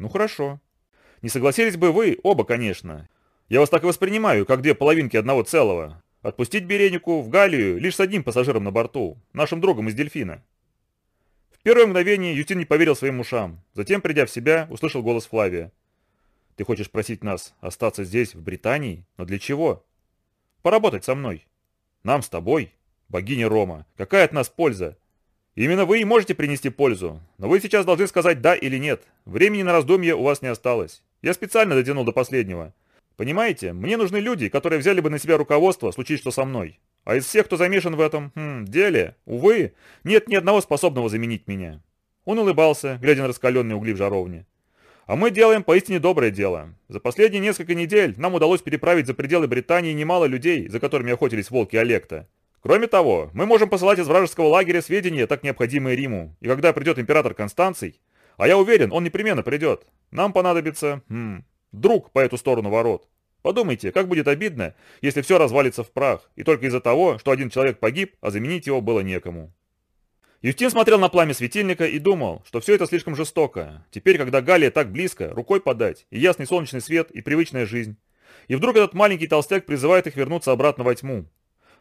Ну хорошо. Не согласились бы вы, оба, конечно. Я вас так и воспринимаю, как две половинки одного целого. Отпустить Беренику в Галию лишь с одним пассажиром на борту, нашим другом из Дельфина. В первое мгновение Ютин не поверил своим ушам. Затем, придя в себя, услышал голос Флавия. «Ты хочешь просить нас остаться здесь, в Британии? Но для чего?» «Поработать со мной. Нам с тобой, богиня Рома. Какая от нас польза? Именно вы и можете принести пользу, но вы сейчас должны сказать «да» или «нет». Времени на раздумье у вас не осталось. Я специально дотянул до последнего. Понимаете, мне нужны люди, которые взяли бы на себя руководство, случись что со мной. А из всех, кто замешан в этом хм, деле, увы, нет ни одного способного заменить меня. Он улыбался, глядя на раскаленные угли в жаровне. А мы делаем поистине доброе дело. За последние несколько недель нам удалось переправить за пределы Британии немало людей, за которыми охотились волки Олекта. Кроме того, мы можем посылать из вражеского лагеря сведения, так необходимые Риму. И когда придет император Констанций, а я уверен, он непременно придет, нам понадобится, хм, друг по эту сторону ворот. Подумайте, как будет обидно, если все развалится в прах, и только из-за того, что один человек погиб, а заменить его было некому. Юстин смотрел на пламя светильника и думал, что все это слишком жестоко. Теперь, когда Галия так близко, рукой подать, и ясный солнечный свет, и привычная жизнь. И вдруг этот маленький толстяк призывает их вернуться обратно во тьму.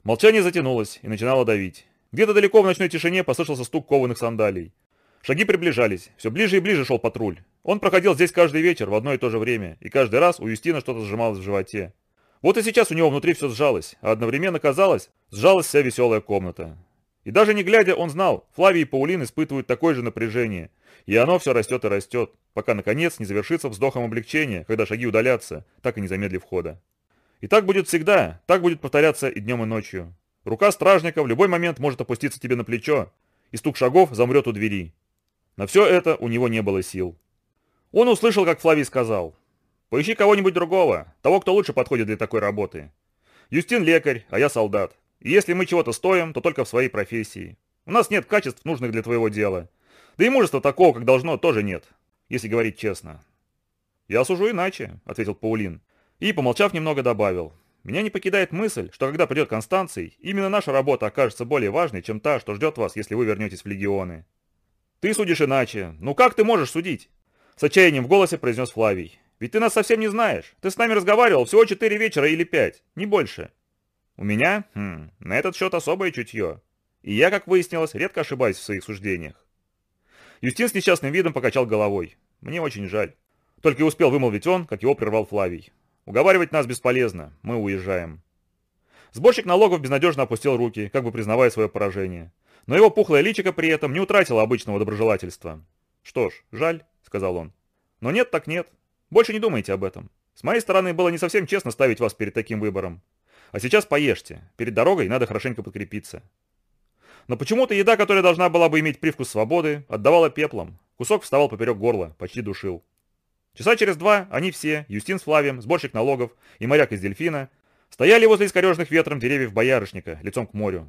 Молчание затянулось и начинало давить. Где-то далеко в ночной тишине послышался стук кованых сандалий. Шаги приближались, все ближе и ближе шел патруль. Он проходил здесь каждый вечер в одно и то же время, и каждый раз у Юстина что-то сжималось в животе. Вот и сейчас у него внутри все сжалось, а одновременно казалось, сжалась вся веселая комната. И даже не глядя, он знал, Флавий и Паулин испытывают такое же напряжение, и оно все растет и растет, пока наконец не завершится вздохом облегчения, когда шаги удалятся, так и не замедлив хода. И так будет всегда, так будет повторяться и днем, и ночью. Рука стражника в любой момент может опуститься тебе на плечо, и стук шагов замрет у двери. На все это у него не было сил. Он услышал, как Флавий сказал. «Поищи кого-нибудь другого, того, кто лучше подходит для такой работы. Юстин лекарь, а я солдат. И если мы чего-то стоим, то только в своей профессии. У нас нет качеств, нужных для твоего дела. Да и мужества такого, как должно, тоже нет, если говорить честно». «Я сужу иначе», — ответил Паулин. И, помолчав немного, добавил. «Меня не покидает мысль, что когда придет Констанций, именно наша работа окажется более важной, чем та, что ждет вас, если вы вернетесь в легионы. «Ты судишь иначе. Ну как ты можешь судить?» С отчаянием в голосе произнес Флавий. «Ведь ты нас совсем не знаешь. Ты с нами разговаривал всего четыре вечера или пять, не больше». «У меня? Хм, на этот счет особое чутье. И я, как выяснилось, редко ошибаюсь в своих суждениях». Юстин с несчастным видом покачал головой. «Мне очень жаль». Только и успел вымолвить он, как его прервал Флавий. «Уговаривать нас бесполезно. Мы уезжаем». Сборщик налогов безнадежно опустил руки, как бы признавая свое поражение. Но его пухлое личико при этом не утратило обычного доброжелательства. «Что ж, жаль», — сказал он. «Но нет так нет. Больше не думайте об этом. С моей стороны было не совсем честно ставить вас перед таким выбором. А сейчас поешьте. Перед дорогой надо хорошенько подкрепиться». Но почему-то еда, которая должна была бы иметь привкус свободы, отдавала пеплом. Кусок вставал поперек горла, почти душил. Часа через два они все, Юстин с Флавием, сборщик налогов и моряк из дельфина, стояли возле искореженных ветром деревьев боярышника, лицом к морю,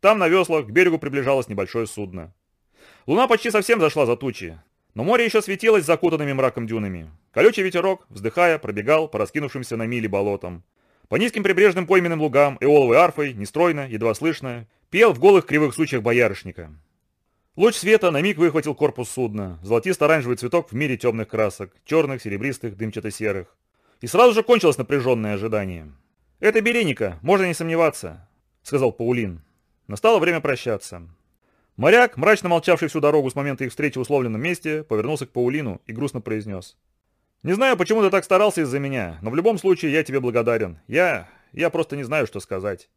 там на веслах к берегу приближалось небольшое судно. Луна почти совсем зашла за тучи, но море еще светилось закутанными мраком дюнами. Колючий ветерок, вздыхая, пробегал по раскинувшимся на мили болотам. По низким прибрежным пойменным лугам эоловой арфой, нестройно, едва слышно, пел в голых кривых сучьях боярышника. Луч света на миг выхватил корпус судна, золотисто-оранжевый цветок в мире темных красок, черных, серебристых, дымчато-серых. И сразу же кончилось напряженное ожидание. «Это Береника, можно не сомневаться», — сказал Паулин. Настало время прощаться. Моряк, мрачно молчавший всю дорогу с момента их встречи в условленном месте, повернулся к Паулину и грустно произнес. «Не знаю, почему ты так старался из-за меня, но в любом случае я тебе благодарен. Я... я просто не знаю, что сказать.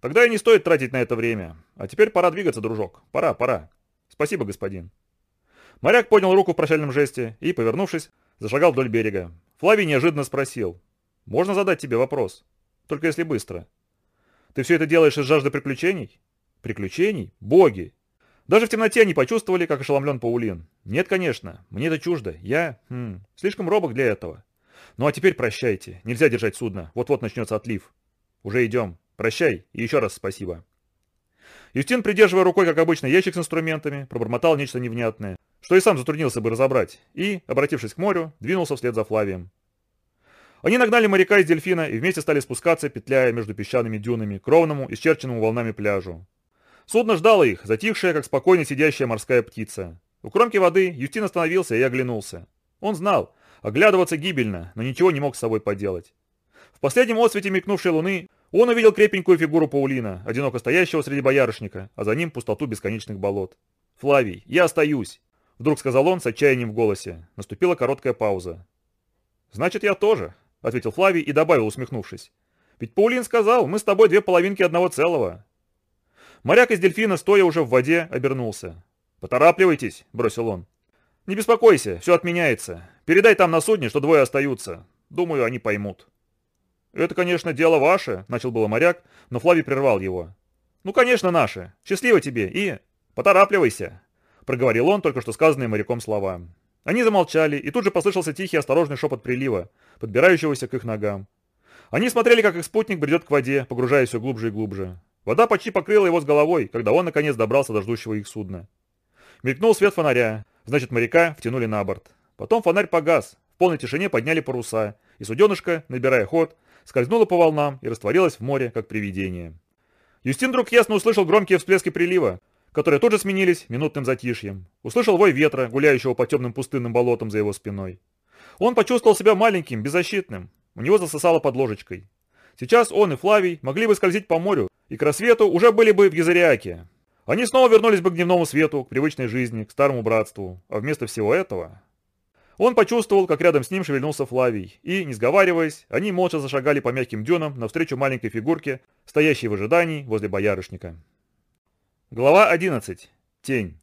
Тогда и не стоит тратить на это время. А теперь пора двигаться, дружок. Пора, пора. Спасибо, господин». Моряк поднял руку в прощальном жесте и, повернувшись, зашагал вдоль берега. Флавий неожиданно спросил. «Можно задать тебе вопрос? Только если быстро». «Ты все это делаешь из жажды приключений?» Приключений? Боги! Даже в темноте они почувствовали, как ошеломлен Паулин. Нет, конечно, мне это чуждо. Я, хм, слишком робок для этого. Ну а теперь прощайте. Нельзя держать судно. Вот-вот начнется отлив. Уже идем. Прощай и еще раз спасибо. Юстин, придерживая рукой, как обычно, ящик с инструментами, пробормотал нечто невнятное, что и сам затруднился бы разобрать, и, обратившись к морю, двинулся вслед за Флавием. Они нагнали моряка из дельфина и вместе стали спускаться, петляя между песчаными дюнами, к ровному, исчерченному волнами пляжу. Судно ждало их, затихшая, как спокойно сидящая морская птица. У кромки воды Юстин остановился и оглянулся. Он знал, оглядываться гибельно, но ничего не мог с собой поделать. В последнем отсвете мелькнувшей луны он увидел крепенькую фигуру Паулина, одиноко стоящего среди боярышника, а за ним пустоту бесконечных болот. «Флавий, я остаюсь!» Вдруг сказал он с отчаянием в голосе. Наступила короткая пауза. «Значит, я тоже», — ответил Флавий и добавил, усмехнувшись. «Ведь Паулин сказал, мы с тобой две половинки одного целого». Моряк из дельфина, стоя уже в воде, обернулся. «Поторапливайтесь», — бросил он. «Не беспокойся, все отменяется. Передай там на судне, что двое остаются. Думаю, они поймут». «Это, конечно, дело ваше», — начал было моряк, но Флавий прервал его. «Ну, конечно, наше. Счастливо тебе и... поторапливайся», — проговорил он только что сказанные моряком слова. Они замолчали, и тут же послышался тихий осторожный шепот прилива, подбирающегося к их ногам. Они смотрели, как их спутник бредет к воде, погружаясь все глубже и глубже. Вода почти покрыла его с головой, когда он наконец добрался до ждущего их судна. Мелькнул свет фонаря, значит моряка втянули на борт. Потом фонарь погас, в полной тишине подняли паруса, и суденышко, набирая ход, скользнуло по волнам и растворилось в море, как привидение. Юстин вдруг ясно услышал громкие всплески прилива, которые тут же сменились минутным затишьем. Услышал вой ветра, гуляющего по темным пустынным болотам за его спиной. Он почувствовал себя маленьким, беззащитным. У него засосало под ложечкой. Сейчас он и Флавий могли бы скользить по морю, и к рассвету уже были бы в Езариаке. Они снова вернулись бы к дневному свету, к привычной жизни, к старому братству. А вместо всего этого... Он почувствовал, как рядом с ним шевельнулся Флавий, и, не сговариваясь, они молча зашагали по мягким дюнам навстречу маленькой фигурке, стоящей в ожидании возле боярышника. Глава 11. Тень.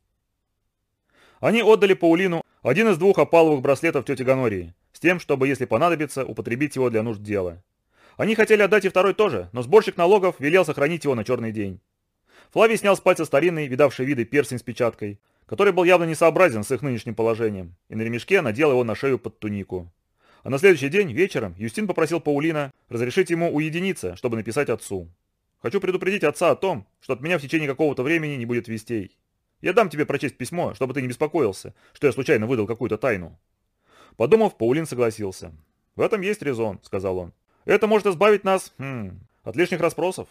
Они отдали Паулину один из двух опаловых браслетов тети Ганории, с тем, чтобы, если понадобится, употребить его для нужд дела. Они хотели отдать и второй тоже, но сборщик налогов велел сохранить его на черный день. Флавий снял с пальца старинный, видавший виды перстень с печаткой, который был явно несообразен с их нынешним положением, и на ремешке надел его на шею под тунику. А на следующий день, вечером, Юстин попросил Паулина разрешить ему уединиться, чтобы написать отцу. Хочу предупредить отца о том, что от меня в течение какого-то времени не будет вестей. Я дам тебе прочесть письмо, чтобы ты не беспокоился, что я случайно выдал какую-то тайну». Подумав, Паулин согласился. «В этом есть резон», — сказал он. «Это может избавить нас хм, от лишних расспросов».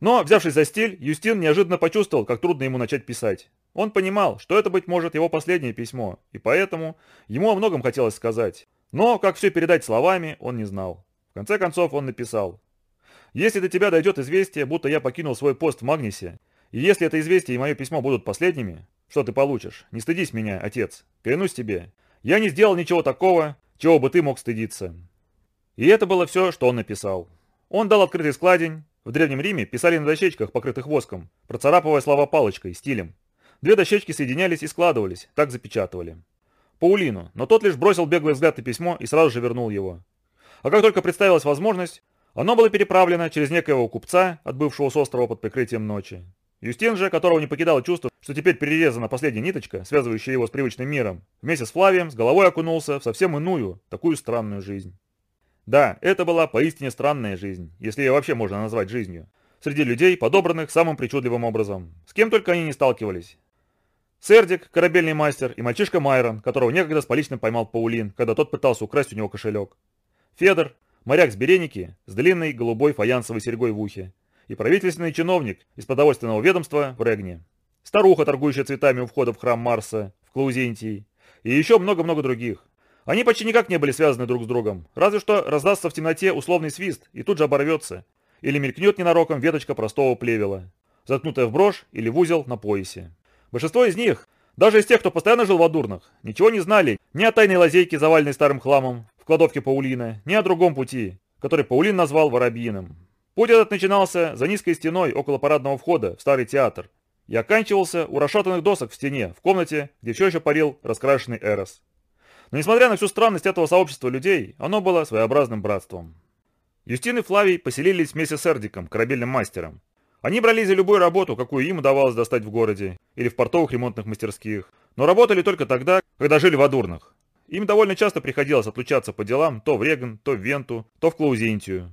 Но, взявшись за стиль, Юстин неожиданно почувствовал, как трудно ему начать писать. Он понимал, что это, быть может, его последнее письмо, и поэтому ему о многом хотелось сказать. Но, как все передать словами, он не знал. В конце концов, он написал. Если до тебя дойдет известие, будто я покинул свой пост в Магнисе, и если это известие и мое письмо будут последними, что ты получишь? Не стыдись меня, отец. Клянусь тебе. Я не сделал ничего такого, чего бы ты мог стыдиться. И это было все, что он написал. Он дал открытый складень. В Древнем Риме писали на дощечках, покрытых воском, процарапывая слова палочкой, стилем. Две дощечки соединялись и складывались, так запечатывали. Паулину, но тот лишь бросил беглый взгляд на письмо и сразу же вернул его. А как только представилась возможность, оно было переправлено через некоего купца, отбывшего с острова под прикрытием ночи. Юстин же, которого не покидало чувство, что теперь перерезана последняя ниточка, связывающая его с привычным миром, вместе с Флавием с головой окунулся в совсем иную, такую странную жизнь. Да, это была поистине странная жизнь, если ее вообще можно назвать жизнью. Среди людей, подобранных самым причудливым образом. С кем только они не сталкивались. Сердик, корабельный мастер, и мальчишка Майрон, которого некогда с поличным поймал Паулин, когда тот пытался украсть у него кошелек. Федор, моряк с Береники, с длинной голубой фаянсовой серьгой в ухе, и правительственный чиновник из продовольственного ведомства в Регне, старуха, торгующая цветами у входа в храм Марса в Клаузентии, и еще много-много других. Они почти никак не были связаны друг с другом, разве что раздастся в темноте условный свист и тут же оборвется, или мелькнет ненароком веточка простого плевела, заткнутая в брошь или в узел на поясе. Большинство из них, даже из тех, кто постоянно жил в Адурнах, ничего не знали ни о тайной лазейке, заваленной старым хламом, кладовке Паулина, ни о другом пути, который Паулин назвал Воробьиным. Путь этот начинался за низкой стеной около парадного входа в старый театр и оканчивался у расшатанных досок в стене, в комнате, где все еще парил раскрашенный Эрос. Но несмотря на всю странность этого сообщества людей, оно было своеобразным братством. Юстин и Флавий поселились вместе с Эрдиком, корабельным мастером. Они брались за любую работу, какую им удавалось достать в городе или в портовых ремонтных мастерских, но работали только тогда, когда жили в Адурнах, им довольно часто приходилось отлучаться по делам то в Реган, то в Венту, то в Клаузентию.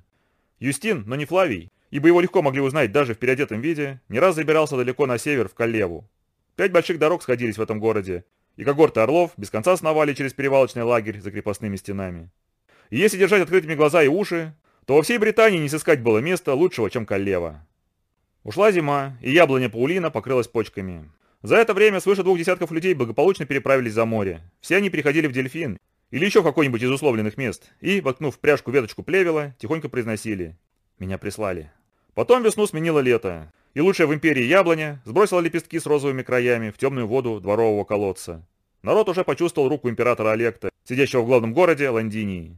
Юстин, но не Флавий, ибо его легко могли узнать даже в переодетом виде, не раз забирался далеко на север, в Калеву. Пять больших дорог сходились в этом городе, и когорты орлов без конца сновали через перевалочный лагерь за крепостными стенами. И если держать открытыми глаза и уши, то во всей Британии не сыскать было места лучшего, чем Калева. Ушла зима, и яблоня Паулина покрылась почками. За это время свыше двух десятков людей благополучно переправились за море. Все они переходили в Дельфин или еще какой-нибудь из условленных мест и, воткнув в пряжку веточку плевела, тихонько произносили «Меня прислали». Потом весну сменило лето, и лучшая в империи яблоня сбросила лепестки с розовыми краями в темную воду дворового колодца. Народ уже почувствовал руку императора Олекта, сидящего в главном городе Ландинии.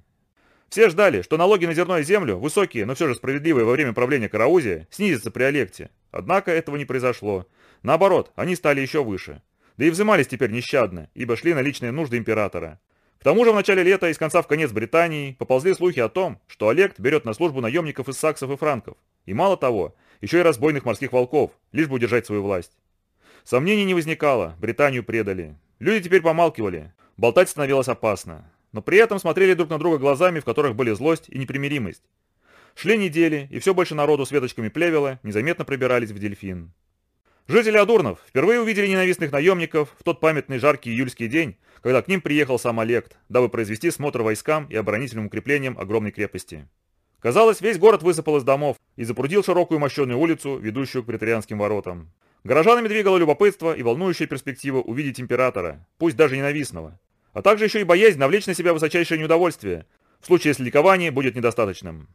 Все ждали, что налоги на зерно и землю, высокие, но все же справедливые во время правления Караузия, снизятся при Олекте. Однако этого не произошло. Наоборот, они стали еще выше. Да и взимались теперь нещадно, ибо шли на личные нужды императора. К тому же в начале лета из конца в конец Британии поползли слухи о том, что Олег берет на службу наемников из саксов и франков. И мало того, еще и разбойных морских волков, лишь бы удержать свою власть. Сомнений не возникало, Британию предали. Люди теперь помалкивали, болтать становилось опасно. Но при этом смотрели друг на друга глазами, в которых были злость и непримиримость. Шли недели, и все больше народу с веточками плевела незаметно пробирались в дельфин. Жители Адурнов впервые увидели ненавистных наемников в тот памятный жаркий июльский день, когда к ним приехал сам Олег, дабы произвести смотр войскам и оборонительным укреплениям огромной крепости. Казалось, весь город высыпал из домов и запрудил широкую мощенную улицу, ведущую к претарианским воротам. Горожанами двигало любопытство и волнующая перспектива увидеть императора, пусть даже ненавистного, а также еще и боязнь навлечь на себя высочайшее неудовольствие, в случае если ликование будет недостаточным.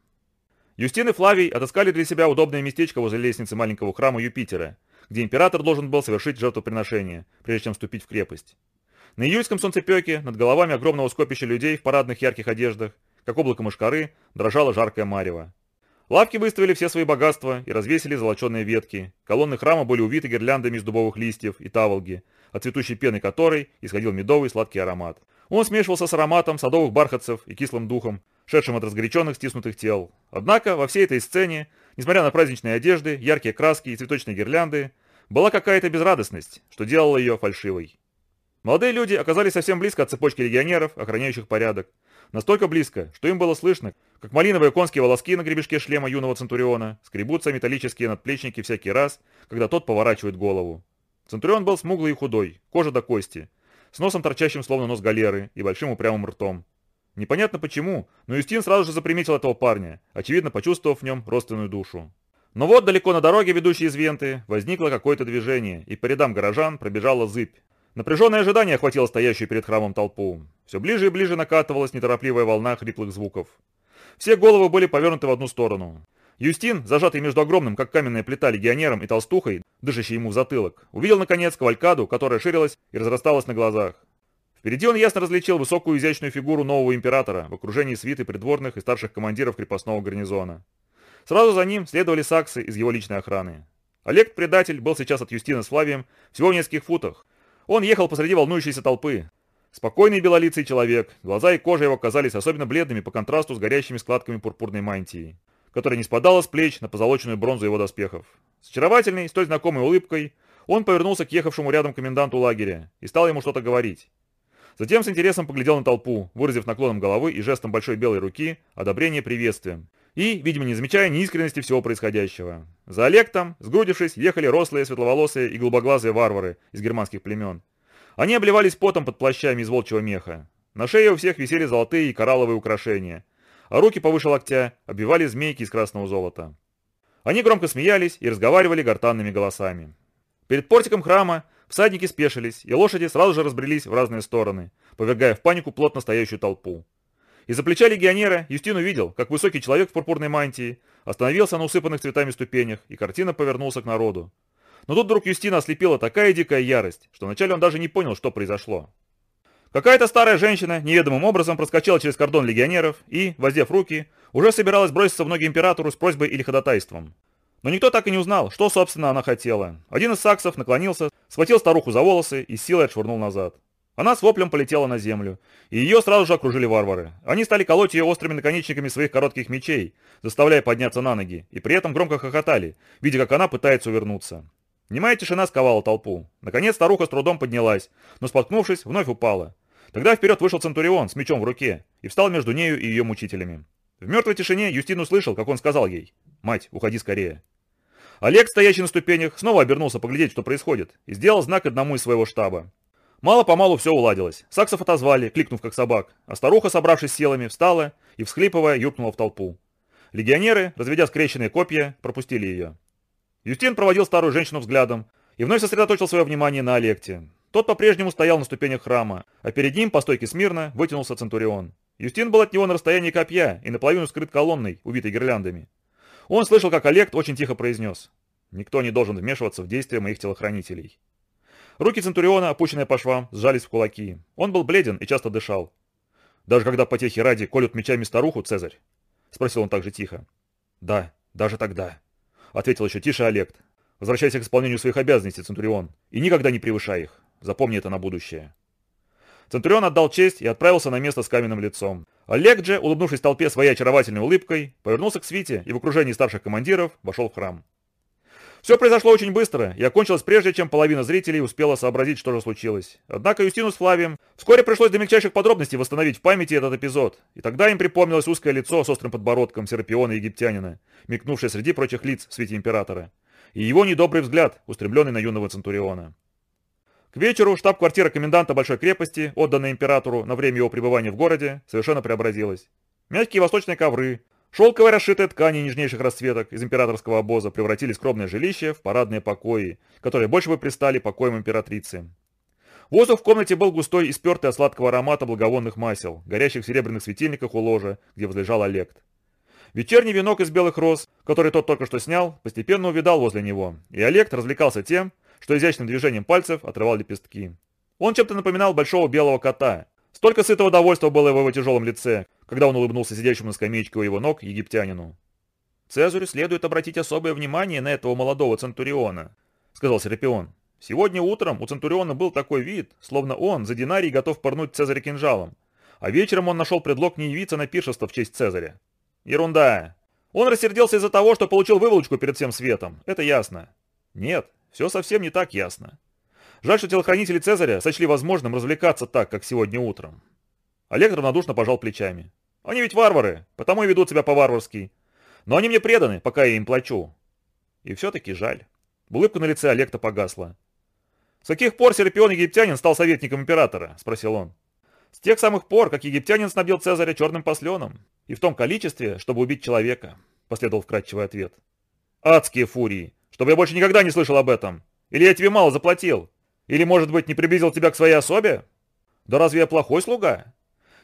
Юстин и Флавий отыскали для себя удобное местечко возле лестницы маленького храма Юпитера, где император должен был совершить жертвоприношение, прежде чем вступить в крепость. На июльском солнцепеке над головами огромного скопища людей в парадных ярких одеждах, как облако мышкары, дрожало жаркое марево. Лавки выставили все свои богатства и развесили золоченые ветки. Колонны храма были увиты гирляндами из дубовых листьев и таволги, от цветущей пены которой исходил медовый сладкий аромат. Он смешивался с ароматом садовых бархатцев и кислым духом, шедшим от разгоряченных стиснутых тел. Однако во всей этой сцене, несмотря на праздничные одежды, яркие краски и цветочные гирлянды, была какая-то безрадостность, что делало ее фальшивой. Молодые люди оказались совсем близко от цепочки легионеров, охраняющих порядок. Настолько близко, что им было слышно, как малиновые конские волоски на гребешке шлема юного Центуриона скребутся металлические надплечники всякий раз, когда тот поворачивает голову. Центурион был смуглый и худой, кожа до кости, с носом торчащим словно нос галеры и большим упрямым ртом. Непонятно почему, но Юстин сразу же заприметил этого парня, очевидно почувствовав в нем родственную душу. Но вот далеко на дороге, ведущей из Венты, возникло какое-то движение, и по рядам горожан пробежала зыбь. Напряженное ожидание охватило стоящую перед храмом толпу. Все ближе и ближе накатывалась неторопливая волна хриплых звуков. Все головы были повернуты в одну сторону. Юстин, зажатый между огромным, как каменная плита, легионером и толстухой, дышащей ему в затылок, увидел, наконец, кавалькаду, которая ширилась и разрасталась на глазах. Впереди он ясно различил высокую изящную фигуру нового императора в окружении свиты придворных и старших командиров крепостного гарнизона. Сразу за ним следовали саксы из его личной охраны. Олег, предатель, был сейчас от Юстина с Флавием всего в нескольких футах. Он ехал посреди волнующейся толпы. Спокойный белолицый человек, глаза и кожа его казались особенно бледными по контрасту с горящими складками пурпурной мантии которая не спадала с плеч на позолоченную бронзу его доспехов. С очаровательной, столь знакомой улыбкой, он повернулся к ехавшему рядом коменданту лагеря и стал ему что-то говорить. Затем с интересом поглядел на толпу, выразив наклоном головы и жестом большой белой руки одобрение приветствием, и, видимо, не замечая неискренности всего происходящего. За Олегтом, сгрудившись, ехали рослые, светловолосые и голубоглазые варвары из германских племен. Они обливались потом под плащами из волчьего меха. На шее у всех висели золотые и коралловые украшения – а руки повыше локтя обвивали змейки из красного золота. Они громко смеялись и разговаривали гортанными голосами. Перед портиком храма всадники спешились, и лошади сразу же разбрелись в разные стороны, повергая в панику плотно стоящую толпу. Из-за плеча легионера Юстин увидел, как высокий человек в пурпурной мантии остановился на усыпанных цветами ступенях и картина повернулся к народу. Но тут вдруг Юстина ослепила такая дикая ярость, что вначале он даже не понял, что произошло. Какая-то старая женщина неведомым образом проскочила через кордон легионеров и, воздев руки, уже собиралась броситься в ноги императору с просьбой или ходатайством. Но никто так и не узнал, что, собственно, она хотела. Один из саксов наклонился, схватил старуху за волосы и силой отшвырнул назад. Она с воплем полетела на землю, и ее сразу же окружили варвары. Они стали колоть ее острыми наконечниками своих коротких мечей, заставляя подняться на ноги, и при этом громко хохотали, видя, как она пытается увернуться. Немая тишина сковала толпу. Наконец старуха с трудом поднялась, но споткнувшись, вновь упала. Тогда вперед вышел Центурион с мечом в руке и встал между нею и ее мучителями. В мертвой тишине Юстин услышал, как он сказал ей «Мать, уходи скорее». Олег, стоящий на ступенях, снова обернулся поглядеть, что происходит, и сделал знак одному из своего штаба. Мало-помалу все уладилось. Саксов отозвали, кликнув как собак, а старуха, собравшись силами, встала и, всхлипывая, юркнула в толпу. Легионеры, разведя скрещенные копья, пропустили ее. Юстин проводил старую женщину взглядом и вновь сосредоточил свое внимание на Олекте. Тот по-прежнему стоял на ступенях храма, а перед ним, по стойке смирно, вытянулся Центурион. Юстин был от него на расстоянии копья и наполовину скрыт колонной, увитой гирляндами. Он слышал, как Олег очень тихо произнес. «Никто не должен вмешиваться в действия моих телохранителей». Руки Центуриона, опущенные по швам, сжались в кулаки. Он был бледен и часто дышал. «Даже когда потехи ради колют мечами старуху, Цезарь?» — спросил он также тихо. «Да, даже тогда», — ответил еще тише Олег. «Возвращайся к исполнению своих обязанностей, Центурион, и никогда не превышай их. Запомни это на будущее». Центурион отдал честь и отправился на место с каменным лицом. Олег же, улыбнувшись толпе своей очаровательной улыбкой, повернулся к свите и в окружении старших командиров вошел в храм. Все произошло очень быстро и окончилось прежде, чем половина зрителей успела сообразить, что же случилось. Однако Юстину с Флавием вскоре пришлось до мельчайших подробностей восстановить в памяти этот эпизод, и тогда им припомнилось узкое лицо с острым подбородком Серапиона египтянина, мелькнувшее среди прочих лиц в свете императора, и его недобрый взгляд, устремленный на юного Центуриона. К вечеру штаб-квартира коменданта Большой крепости, отданная императору на время его пребывания в городе, совершенно преобразилась. Мягкие восточные ковры, шелковые расшитые ткани нежнейших расцветок из императорского обоза превратили скромное жилище в парадные покои, которые больше бы пристали покоям императрицы. Воздух в комнате был густой и спертый от сладкого аромата благовонных масел, горящих в серебряных светильниках у ложа, где возлежал Олег. Вечерний венок из белых роз, который тот только что снял, постепенно увидал возле него, и Олег развлекался тем, что изящным движением пальцев отрывал лепестки. Он чем-то напоминал большого белого кота. Столько сытого довольства было в его тяжелом лице, когда он улыбнулся сидящему на скамеечке у его ног египтянину. «Цезарю следует обратить особое внимание на этого молодого Центуриона», — сказал Серапион. «Сегодня утром у Центуриона был такой вид, словно он за динарий готов порнуть Цезаря кинжалом, а вечером он нашел предлог не явиться на пиршество в честь Цезаря. Ерунда. Он рассердился из-за того, что получил выволочку перед всем светом, это ясно. Нет, все совсем не так ясно. Жаль, что телохранители Цезаря сочли возможным развлекаться так, как сегодня утром. Олег равнодушно пожал плечами. Они ведь варвары, потому и ведут себя по-варварски. Но они мне преданы, пока я им плачу. И все-таки жаль. Улыбка на лице Олекта погасла. «С каких пор Серпион египтянин стал советником императора?» – спросил он. «С тех самых пор, как египтянин снабдил Цезаря черным посленом. И в том количестве, чтобы убить человека», – последовал вкрадчивый ответ. «Адские фурии! Чтобы я больше никогда не слышал об этом. Или я тебе мало заплатил? Или, может быть, не приблизил тебя к своей особе? Да разве я плохой слуга?»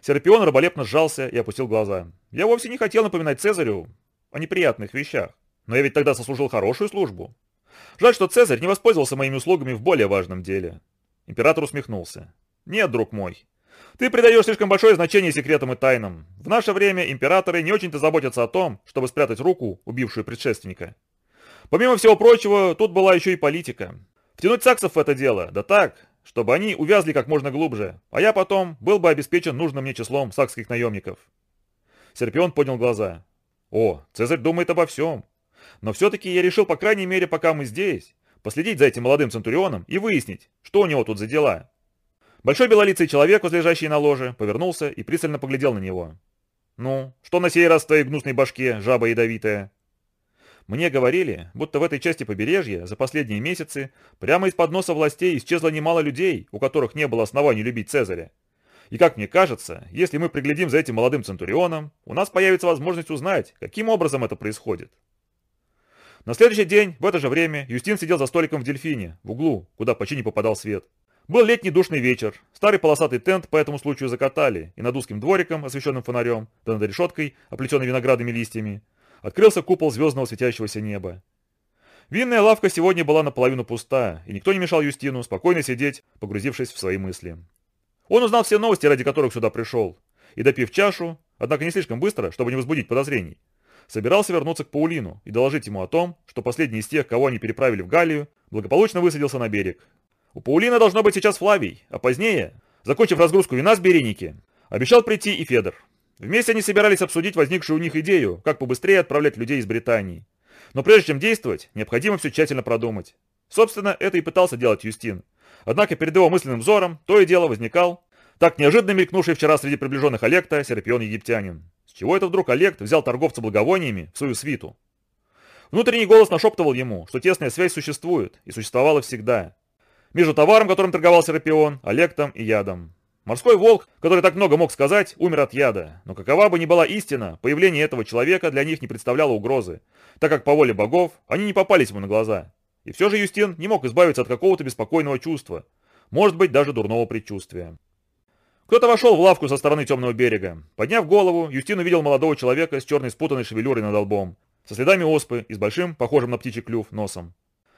Серпион раболепно сжался и опустил глаза. «Я вовсе не хотел напоминать Цезарю о неприятных вещах. Но я ведь тогда сослужил хорошую службу. Жаль, что Цезарь не воспользовался моими услугами в более важном деле». Император усмехнулся. «Нет, друг мой. Ты придаешь слишком большое значение секретам и тайнам. В наше время императоры не очень-то заботятся о том, чтобы спрятать руку, убившую предшественника. Помимо всего прочего, тут была еще и политика. Втянуть саксов в это дело, да так, чтобы они увязли как можно глубже, а я потом был бы обеспечен нужным мне числом сакских наемников. Серпион поднял глаза. О, Цезарь думает обо всем. Но все-таки я решил, по крайней мере, пока мы здесь, последить за этим молодым центурионом и выяснить, что у него тут за дела. Большой белолицый человек, возлежащий на ложе, повернулся и пристально поглядел на него. «Ну, что на сей раз в твоей гнусной башке, жаба ядовитая?» Мне говорили, будто в этой части побережья за последние месяцы прямо из-под носа властей исчезло немало людей, у которых не было оснований любить Цезаря. И как мне кажется, если мы приглядим за этим молодым Центурионом, у нас появится возможность узнать, каким образом это происходит. На следующий день, в это же время, Юстин сидел за столиком в Дельфине, в углу, куда почти не попадал свет. Был летний душный вечер, старый полосатый тент по этому случаю закатали, и над узким двориком, освещенным фонарем, да над решеткой, оплетенной виноградными листьями, открылся купол звездного светящегося неба. Винная лавка сегодня была наполовину пуста, и никто не мешал Юстину спокойно сидеть, погрузившись в свои мысли. Он узнал все новости, ради которых сюда пришел, и, допив чашу, однако не слишком быстро, чтобы не возбудить подозрений, собирался вернуться к Паулину и доложить ему о том, что последний из тех, кого они переправили в Галлию, благополучно высадился на берег. У Паулина должно быть сейчас Флавий, а позднее, закончив разгрузку вина с Береники, обещал прийти и Федор. Вместе они собирались обсудить возникшую у них идею, как побыстрее отправлять людей из Британии. Но прежде чем действовать, необходимо все тщательно продумать. Собственно, это и пытался делать Юстин. Однако перед его мысленным взором то и дело возникал, так неожиданно мелькнувший вчера среди приближенных Олекта Серапион-египтянин. С чего это вдруг Олег взял торговца благовониями в свою свиту? Внутренний голос нашептывал ему, что тесная связь существует и существовала всегда. Между товаром, которым торговал Серапион, Олектом и ядом. Морской волк, который так много мог сказать, умер от яда. Но какова бы ни была истина, появление этого человека для них не представляло угрозы, так как по воле богов они не попались ему на глаза. И все же Юстин не мог избавиться от какого-то беспокойного чувства, может быть, даже дурного предчувствия. Кто-то вошел в лавку со стороны темного берега. Подняв голову, Юстин увидел молодого человека с черной спутанной шевелюрой над лбом, со следами оспы и с большим, похожим на птичий клюв, носом.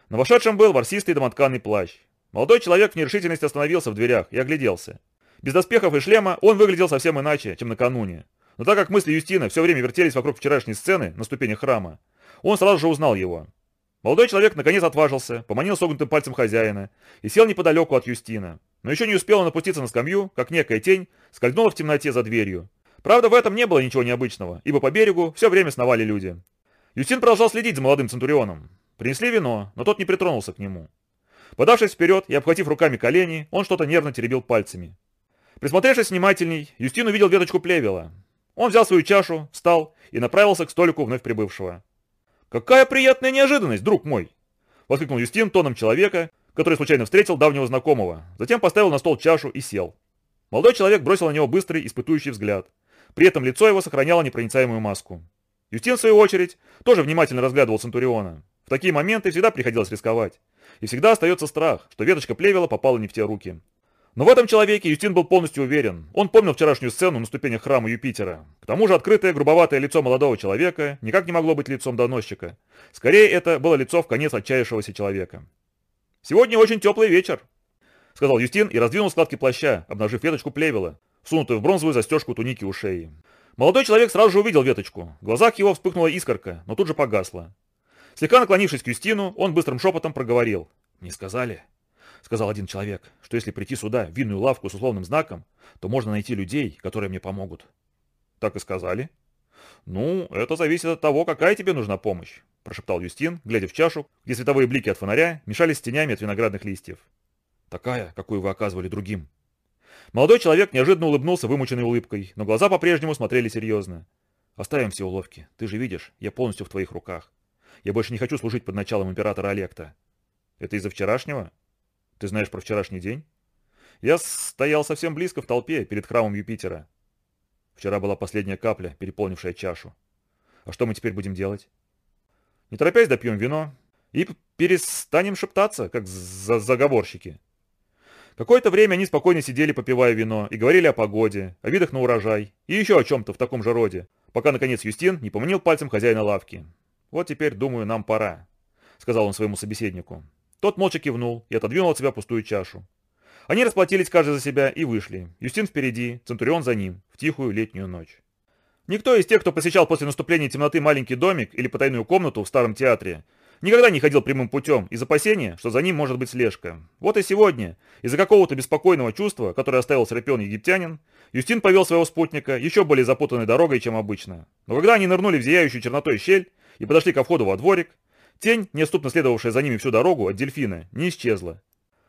На вошедшем был ворсистый домотканный плащ. Молодой человек в нерешительности остановился в дверях и огляделся. Без доспехов и шлема он выглядел совсем иначе, чем накануне. Но так как мысли Юстина все время вертелись вокруг вчерашней сцены на ступенях храма, он сразу же узнал его. Молодой человек наконец отважился, поманил согнутым пальцем хозяина и сел неподалеку от Юстина. Но еще не успел он опуститься на скамью, как некая тень скользнула в темноте за дверью. Правда, в этом не было ничего необычного, ибо по берегу все время сновали люди. Юстин продолжал следить за молодым центурионом. Принесли вино, но тот не притронулся к нему. Подавшись вперед и обхватив руками колени, он что-то нервно теребил пальцами. Присмотревшись внимательней, Юстин увидел веточку плевела. Он взял свою чашу, встал и направился к столику вновь прибывшего. «Какая приятная неожиданность, друг мой!» — воскликнул Юстин тоном человека, который случайно встретил давнего знакомого, затем поставил на стол чашу и сел. Молодой человек бросил на него быстрый, испытующий взгляд. При этом лицо его сохраняло непроницаемую маску. Юстин, в свою очередь, тоже внимательно разглядывал Центуриона. В такие моменты всегда приходилось рисковать. И всегда остается страх, что веточка плевела попала не в те руки. Но в этом человеке Юстин был полностью уверен. Он помнил вчерашнюю сцену на ступенях храма Юпитера. К тому же открытое грубоватое лицо молодого человека никак не могло быть лицом доносчика. Скорее, это было лицо в конец отчаявшегося человека. «Сегодня очень теплый вечер», — сказал Юстин и раздвинул складки плаща, обнажив веточку плевела, сунутую в бронзовую застежку туники у шеи. Молодой человек сразу же увидел веточку. В глазах его вспыхнула искорка, но тут же погасла. Слегка наклонившись к Юстину, он быстрым шепотом проговорил. «Не сказали?» — сказал один человек, что если прийти сюда, в винную лавку с условным знаком, то можно найти людей, которые мне помогут. Так и сказали. Ну, это зависит от того, какая тебе нужна помощь, прошептал Юстин, глядя в чашу, где световые блики от фонаря мешались с тенями от виноградных листьев. Такая, какую вы оказывали другим. Молодой человек неожиданно улыбнулся вымученной улыбкой, но глаза по-прежнему смотрели серьезно. Оставим все уловки. Ты же видишь, я полностью в твоих руках. Я больше не хочу служить под началом императора Олекта. Это из-за вчерашнего? Ты знаешь про вчерашний день? Я стоял совсем близко в толпе, перед храмом Юпитера. Вчера была последняя капля, переполнившая чашу. А что мы теперь будем делать? Не торопясь допьем вино и перестанем шептаться, как за заговорщики. Какое-то время они спокойно сидели, попивая вино, и говорили о погоде, о видах на урожай и еще о чем-то в таком же роде, пока, наконец, Юстин не поманил пальцем хозяина лавки. «Вот теперь, думаю, нам пора», — сказал он своему собеседнику. Тот молча кивнул и отодвинул от себя пустую чашу. Они расплатились каждый за себя и вышли. Юстин впереди, Центурион за ним, в тихую летнюю ночь. Никто из тех, кто посещал после наступления темноты маленький домик или потайную комнату в старом театре, никогда не ходил прямым путем из опасения, что за ним может быть слежка. Вот и сегодня, из-за какого-то беспокойного чувства, которое оставил срапен египтянин, Юстин повел своего спутника еще более запутанной дорогой, чем обычно. Но когда они нырнули в зияющую чернотой щель и подошли ко входу во дворик, Тень, неотступно следовавшая за ними всю дорогу от дельфина, не исчезла.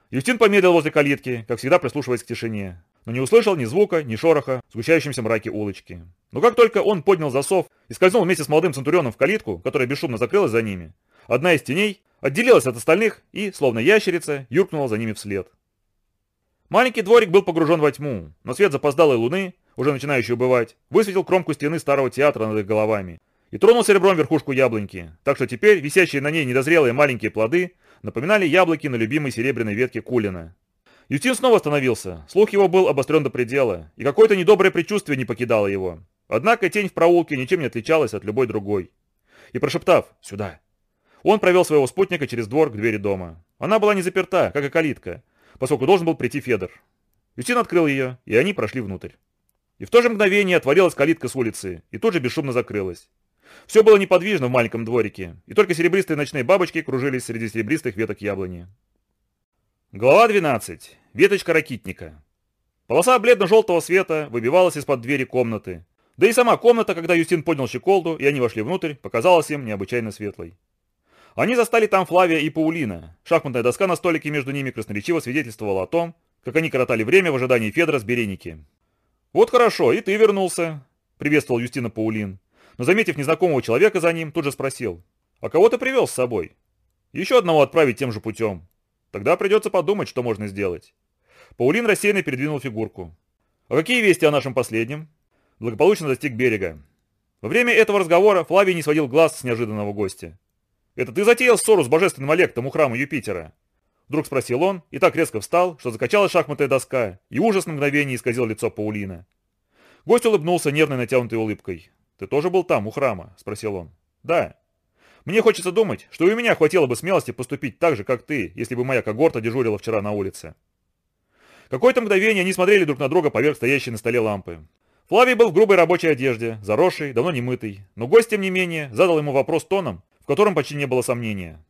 Юстин помедлил возле калитки, как всегда прислушиваясь к тишине, но не услышал ни звука, ни шороха в сгущающемся мраке улочки. Но как только он поднял засов и скользнул вместе с молодым центурионом в калитку, которая бесшумно закрылась за ними, одна из теней отделилась от остальных и, словно ящерица, юркнула за ними вслед. Маленький дворик был погружен во тьму, но свет запоздалой луны, уже начинающий убывать, высветил кромку стены старого театра над их головами, и тронул серебром верхушку яблоньки, так что теперь висящие на ней недозрелые маленькие плоды напоминали яблоки на любимой серебряной ветке Кулина. Ютин снова остановился, слух его был обострен до предела, и какое-то недоброе предчувствие не покидало его. Однако тень в проулке ничем не отличалась от любой другой. И прошептав «Сюда!», он провел своего спутника через двор к двери дома. Она была не заперта, как и калитка, поскольку должен был прийти Федор. Ютин открыл ее, и они прошли внутрь. И в то же мгновение отворилась калитка с улицы, и тут же бесшумно закрылась. Все было неподвижно в маленьком дворике, и только серебристые ночные бабочки кружились среди серебристых веток яблони. Глава 12. Веточка ракитника. Полоса бледно-желтого света выбивалась из-под двери комнаты. Да и сама комната, когда Юстин поднял щеколду, и они вошли внутрь, показалась им необычайно светлой. Они застали там Флавия и Паулина. Шахматная доска на столике между ними красноречиво свидетельствовала о том, как они коротали время в ожидании Федора с Береники. «Вот хорошо, и ты вернулся», — приветствовал Юстина Паулин но, заметив незнакомого человека за ним, тут же спросил. «А кого ты привел с собой?» «Еще одного отправить тем же путем. Тогда придется подумать, что можно сделать». Паулин рассеянно передвинул фигурку. «А какие вести о нашем последнем?» Благополучно достиг берега. Во время этого разговора Флавий не сводил глаз с неожиданного гостя. Это ты затеял ссору с божественным Олектом у храма Юпитера?» Вдруг спросил он, и так резко встал, что закачалась шахматная доска, и ужас на мгновение исказил лицо Паулина. Гость улыбнулся нервной натянутой улыбкой. «Ты тоже был там, у храма?» – спросил он. «Да». «Мне хочется думать, что и у меня хватило бы смелости поступить так же, как ты, если бы моя когорта дежурила вчера на улице». Какое-то мгновение они смотрели друг на друга поверх стоящей на столе лампы. Флавий был в грубой рабочей одежде, заросший, давно не мытый, но гость, тем не менее, задал ему вопрос тоном, в котором почти не было сомнения.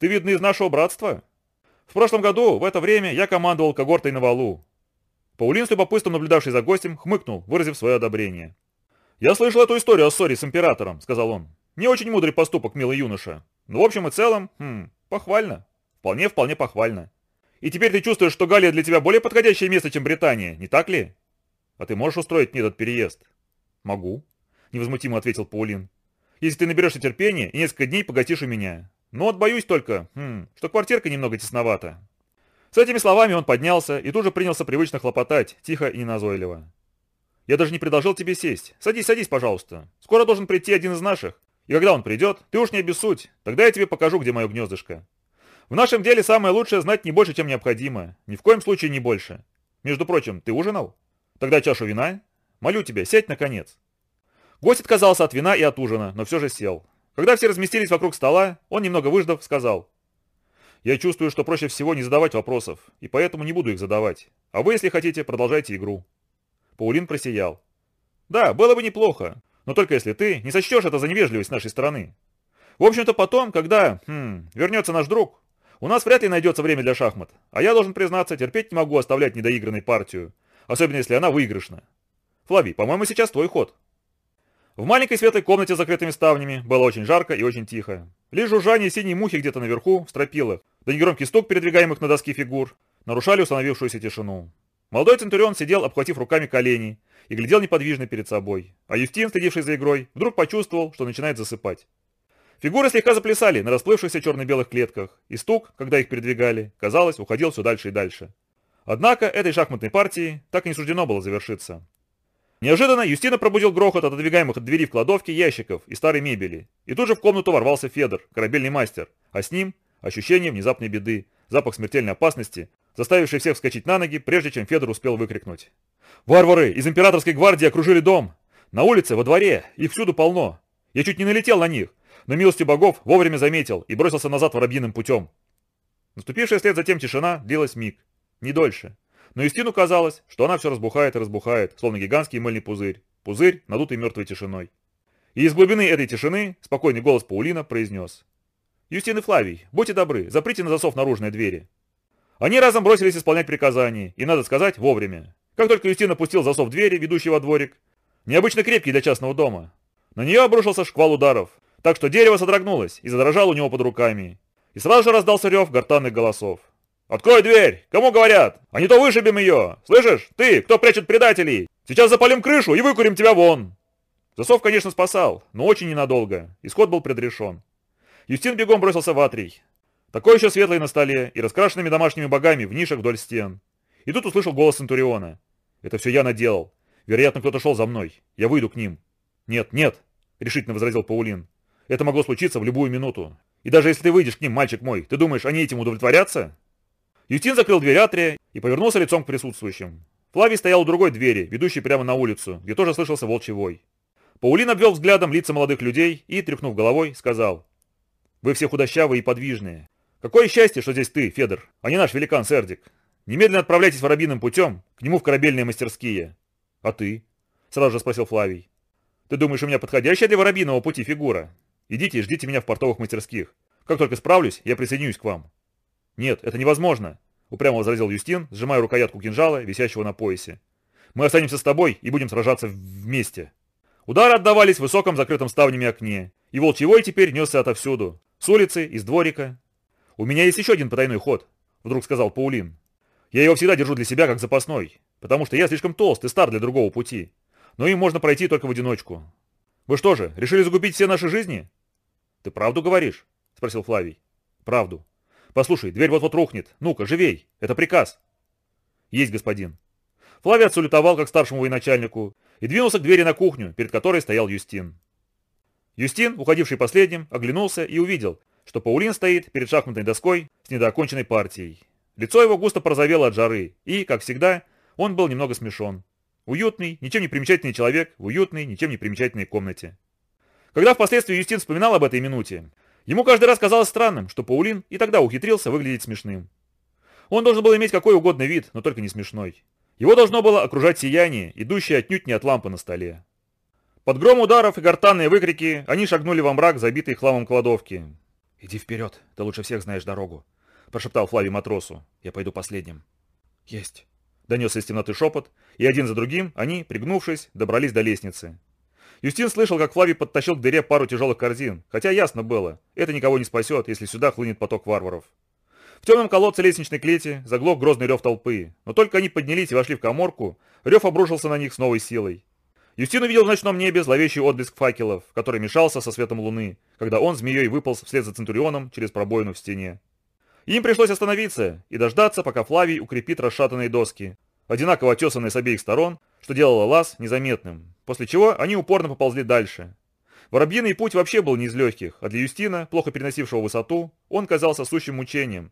«Ты, видно, из нашего братства?» «В прошлом году, в это время, я командовал когортой на валу. Паулин с любопытством, наблюдавший за гостем, хмыкнул, выразив свое одобрение. «Я слышал эту историю о ссоре с императором», — сказал он. «Не очень мудрый поступок, милый юноша. Но в общем и целом, хм, похвально. Вполне-вполне похвально. И теперь ты чувствуешь, что Галия для тебя более подходящее место, чем Британия, не так ли? А ты можешь устроить мне этот переезд?» «Могу», — невозмутимо ответил Паулин. «Если ты наберешься терпения и несколько дней погостишь у меня. Но вот боюсь только, хм, что квартирка немного тесновата. С этими словами он поднялся и тут же принялся привычно хлопотать, тихо и неназойливо. «Я даже не предложил тебе сесть. Садись, садись, пожалуйста. Скоро должен прийти один из наших. И когда он придет, ты уж не обессудь. Тогда я тебе покажу, где мое гнездышко. В нашем деле самое лучшее знать не больше, чем необходимо. Ни в коем случае не больше. Между прочим, ты ужинал? Тогда чашу вина? Молю тебя, сядь наконец». Гость отказался от вина и от ужина, но все же сел. Когда все разместились вокруг стола, он, немного выждав, сказал – я чувствую, что проще всего не задавать вопросов, и поэтому не буду их задавать. А вы, если хотите, продолжайте игру». Паулин просиял. «Да, было бы неплохо, но только если ты не сочтешь это за невежливость нашей стороны. В общем-то потом, когда, хм, вернется наш друг, у нас вряд ли найдется время для шахмат, а я должен признаться, терпеть не могу оставлять недоигранной партию, особенно если она выигрышна. Флавий, по-моему, сейчас твой ход». В маленькой светлой комнате с закрытыми ставнями было очень жарко и очень тихо. Лишь жужжание синей мухи где-то наверху, в стропилах, да негромкий стук передвигаемых на доске фигур нарушали установившуюся тишину. Молодой Центурион сидел, обхватив руками колени, и глядел неподвижно перед собой, а Юстин, следивший за игрой, вдруг почувствовал, что начинает засыпать. Фигуры слегка заплясали на расплывшихся черно-белых клетках, и стук, когда их передвигали, казалось, уходил все дальше и дальше. Однако этой шахматной партии так и не суждено было завершиться. Неожиданно Юстина пробудил грохот отодвигаемых от двери в кладовке ящиков и старой мебели. И тут же в комнату ворвался Федор, корабельный мастер, а с ним ощущение внезапной беды, запах смертельной опасности, заставивший всех вскочить на ноги, прежде чем Федор успел выкрикнуть. «Варвары из императорской гвардии окружили дом! На улице, во дворе, их всюду полно! Я чуть не налетел на них, но милостью богов вовремя заметил и бросился назад воробьиным путем!» Наступившая вслед за тем тишина длилась миг, не дольше. Но Юстину казалось, что она все разбухает и разбухает, словно гигантский мыльный пузырь. Пузырь, надутый мертвой тишиной. И из глубины этой тишины спокойный голос Паулина произнес. «Юстин и Флавий, будьте добры, заприте на засов наружные двери». Они разом бросились исполнять приказания, и, надо сказать, вовремя. Как только Юстин опустил засов двери, ведущий во дворик, необычно крепкий для частного дома, на нее обрушился шквал ударов, так что дерево содрогнулось и задрожало у него под руками. И сразу же раздался рев гортанных голосов. «Открой дверь! Кому говорят? А не то вышибем ее! Слышишь? Ты, кто прячет предателей! Сейчас запалим крышу и выкурим тебя вон!» Засов, конечно, спасал, но очень ненадолго. Исход был предрешен. Юстин бегом бросился в атрий. Такой еще светлый на столе и раскрашенными домашними богами в нишах вдоль стен. И тут услышал голос Центуриона. «Это все я наделал. Вероятно, кто-то шел за мной. Я выйду к ним». «Нет, нет», — решительно возразил Паулин. «Это могло случиться в любую минуту. И даже если ты выйдешь к ним, мальчик мой, ты думаешь, они этим удовлетворятся?» Юстин закрыл дверь Атрия и повернулся лицом к присутствующим. Флавий стоял у другой двери, ведущей прямо на улицу, где тоже слышался волчий вой. Паулин обвел взглядом лица молодых людей и, тряхнув головой, сказал. «Вы все худощавые и подвижные. Какое счастье, что здесь ты, Федор, а не наш великан Сердик. Немедленно отправляйтесь воробьиным путем, к нему в корабельные мастерские». «А ты?» – сразу же спросил Флавий. «Ты думаешь, у меня подходящая для воробьиного пути фигура? Идите и ждите меня в портовых мастерских. Как только справлюсь, я присоединюсь к вам». «Нет, это невозможно», — упрямо возразил Юстин, сжимая рукоятку кинжала, висящего на поясе. «Мы останемся с тобой и будем сражаться вместе». Удары отдавались в высоком закрытом ставнями окне, и волчьевой теперь несся отовсюду, с улицы, из дворика. «У меня есть еще один потайной ход», — вдруг сказал Паулин. «Я его всегда держу для себя как запасной, потому что я слишком толст и стар для другого пути, но им можно пройти только в одиночку. Вы что же, решили загубить все наши жизни?» «Ты правду говоришь?» — спросил Флавий. «Правду. Послушай, дверь вот-вот рухнет. Ну-ка, живей. Это приказ. Есть, господин. Флавий отсалютовал как старшему военачальнику и двинулся к двери на кухню, перед которой стоял Юстин. Юстин, уходивший последним, оглянулся и увидел, что Паулин стоит перед шахматной доской с недооконченной партией. Лицо его густо порозовело от жары, и, как всегда, он был немного смешон. Уютный, ничем не примечательный человек в уютной, ничем не примечательной комнате. Когда впоследствии Юстин вспоминал об этой минуте, ему каждый раз казалось странным, что Паулин и тогда ухитрился выглядеть смешным. Он должен был иметь какой угодно вид, но только не смешной. Его должно было окружать сияние, идущее отнюдь не от лампы на столе. Под гром ударов и гортанные выкрики они шагнули во мрак, забитый хламом кладовки. «Иди вперед, ты лучше всех знаешь дорогу», — прошептал Флавий матросу. «Я пойду последним». «Есть», — донесся из темноты шепот, и один за другим они, пригнувшись, добрались до лестницы. Юстин слышал, как Флавий подтащил к дыре пару тяжелых корзин, хотя ясно было, это никого не спасет, если сюда хлынет поток варваров. В темном колодце лестничной клети заглох грозный рев толпы, но только они поднялись и вошли в коморку, рев обрушился на них с новой силой. Юстин увидел в ночном небе зловещий отблеск факелов, который мешался со светом луны, когда он змеей выполз вслед за Центурионом через пробоину в стене. Им пришлось остановиться и дождаться, пока Флавий укрепит расшатанные доски, одинаково отесанные с обеих сторон, что делало лаз незаметным, после чего они упорно поползли дальше. Воробьиный путь вообще был не из легких, а для Юстина, плохо переносившего высоту, он казался сущим мучением,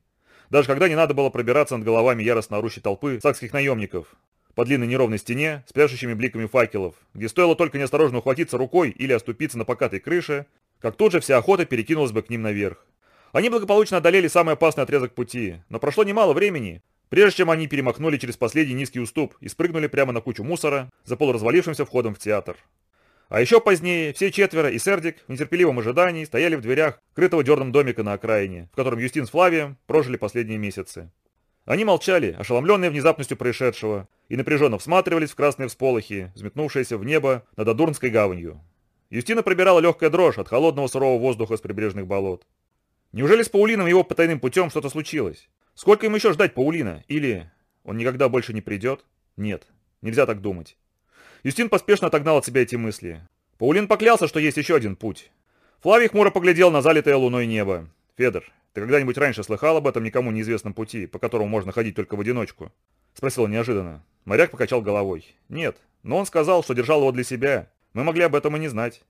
даже когда не надо было пробираться над головами яростно орущей толпы сакских наемников, по длинной неровной стене с пляшущими бликами факелов, где стоило только неосторожно ухватиться рукой или оступиться на покатой крыше, как тут же вся охота перекинулась бы к ним наверх. Они благополучно одолели самый опасный отрезок пути, но прошло немало времени, прежде чем они перемахнули через последний низкий уступ и спрыгнули прямо на кучу мусора за полуразвалившимся входом в театр. А еще позднее все четверо и Сердик в нетерпеливом ожидании стояли в дверях крытого дерном домика на окраине, в котором Юстин с Флавием прожили последние месяцы. Они молчали, ошеломленные внезапностью происшедшего, и напряженно всматривались в красные всполохи, взметнувшиеся в небо над Адурнской гаванью. Юстина пробирала легкая дрожь от холодного сурового воздуха с прибрежных болот. Неужели с Паулином его потайным путем что-то случилось? Сколько им еще ждать Паулина? Или он никогда больше не придет? Нет, нельзя так думать. Юстин поспешно отогнал от себя эти мысли. Паулин поклялся, что есть еще один путь. Флавий хмуро поглядел на залитое луной небо. «Федор, ты когда-нибудь раньше слыхал об этом никому неизвестном пути, по которому можно ходить только в одиночку?» Спросил он неожиданно. Моряк покачал головой. «Нет, но он сказал, что держал его для себя. Мы могли об этом и не знать.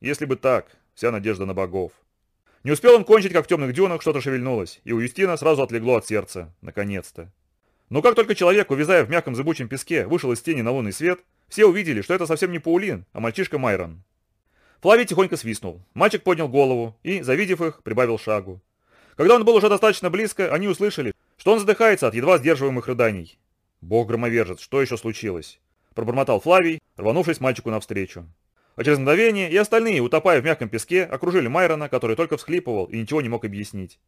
Если бы так, вся надежда на богов». Не успел он кончить, как в темных дюнах что-то шевельнулось, и у Юстина сразу отлегло от сердца. Наконец-то. Но как только человек, увязая в мягком зыбучем песке, вышел из тени на лунный свет, все увидели, что это совсем не Паулин, а мальчишка Майрон. Флавий тихонько свистнул. Мальчик поднял голову и, завидев их, прибавил шагу. Когда он был уже достаточно близко, они услышали, что он задыхается от едва сдерживаемых рыданий. «Бог громовержец, что еще случилось?» Пробормотал Флавий, рванувшись мальчику навстречу. А через мгновение и остальные, утопая в мягком песке, окружили Майрона, который только всхлипывал и ничего не мог объяснить.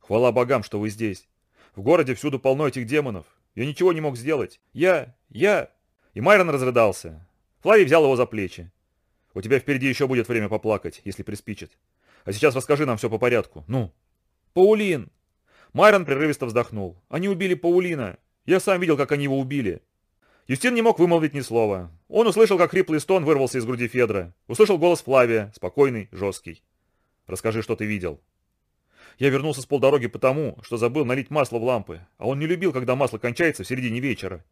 «Хвала богам, что вы здесь. В городе всюду полно этих демонов. Я ничего не мог сделать. Я... я...» И Майрон разрыдался. Флавий взял его за плечи. «У тебя впереди еще будет время поплакать, если приспичит. А сейчас расскажи нам все по порядку. Ну?» «Паулин!» Майрон прерывисто вздохнул. «Они убили Паулина. Я сам видел, как они его убили». Юстин не мог вымолвить ни слова. Он услышал, как хриплый стон вырвался из груди Федра. Услышал голос Флавия, спокойный, жесткий. «Расскажи, что ты видел». Я вернулся с полдороги потому, что забыл налить масло в лампы, а он не любил, когда масло кончается в середине вечера.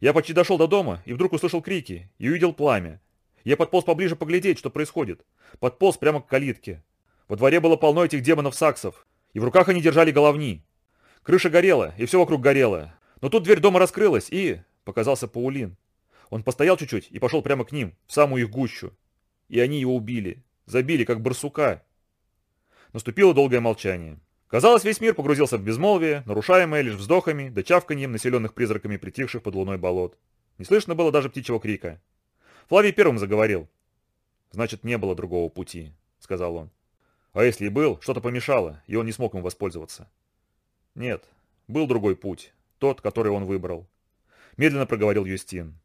Я почти дошел до дома и вдруг услышал крики и увидел пламя. Я подполз поближе поглядеть, что происходит. Подполз прямо к калитке. Во дворе было полно этих демонов-саксов, и в руках они держали головни. Крыша горела, и все вокруг горело. Но тут дверь дома раскрылась, и... Показался Паулин. Он постоял чуть-чуть и пошел прямо к ним, в самую их гущу. И они его убили. Забили, как барсука. Наступило долгое молчание. Казалось, весь мир погрузился в безмолвие, нарушаемое лишь вздохами да чавканьем населенных призраками притихших под луной болот. Не слышно было даже птичьего крика. Флавий первым заговорил. «Значит, не было другого пути», — сказал он. «А если и был, что-то помешало, и он не смог им воспользоваться». «Нет, был другой путь, тот, который он выбрал», — медленно проговорил Юстин.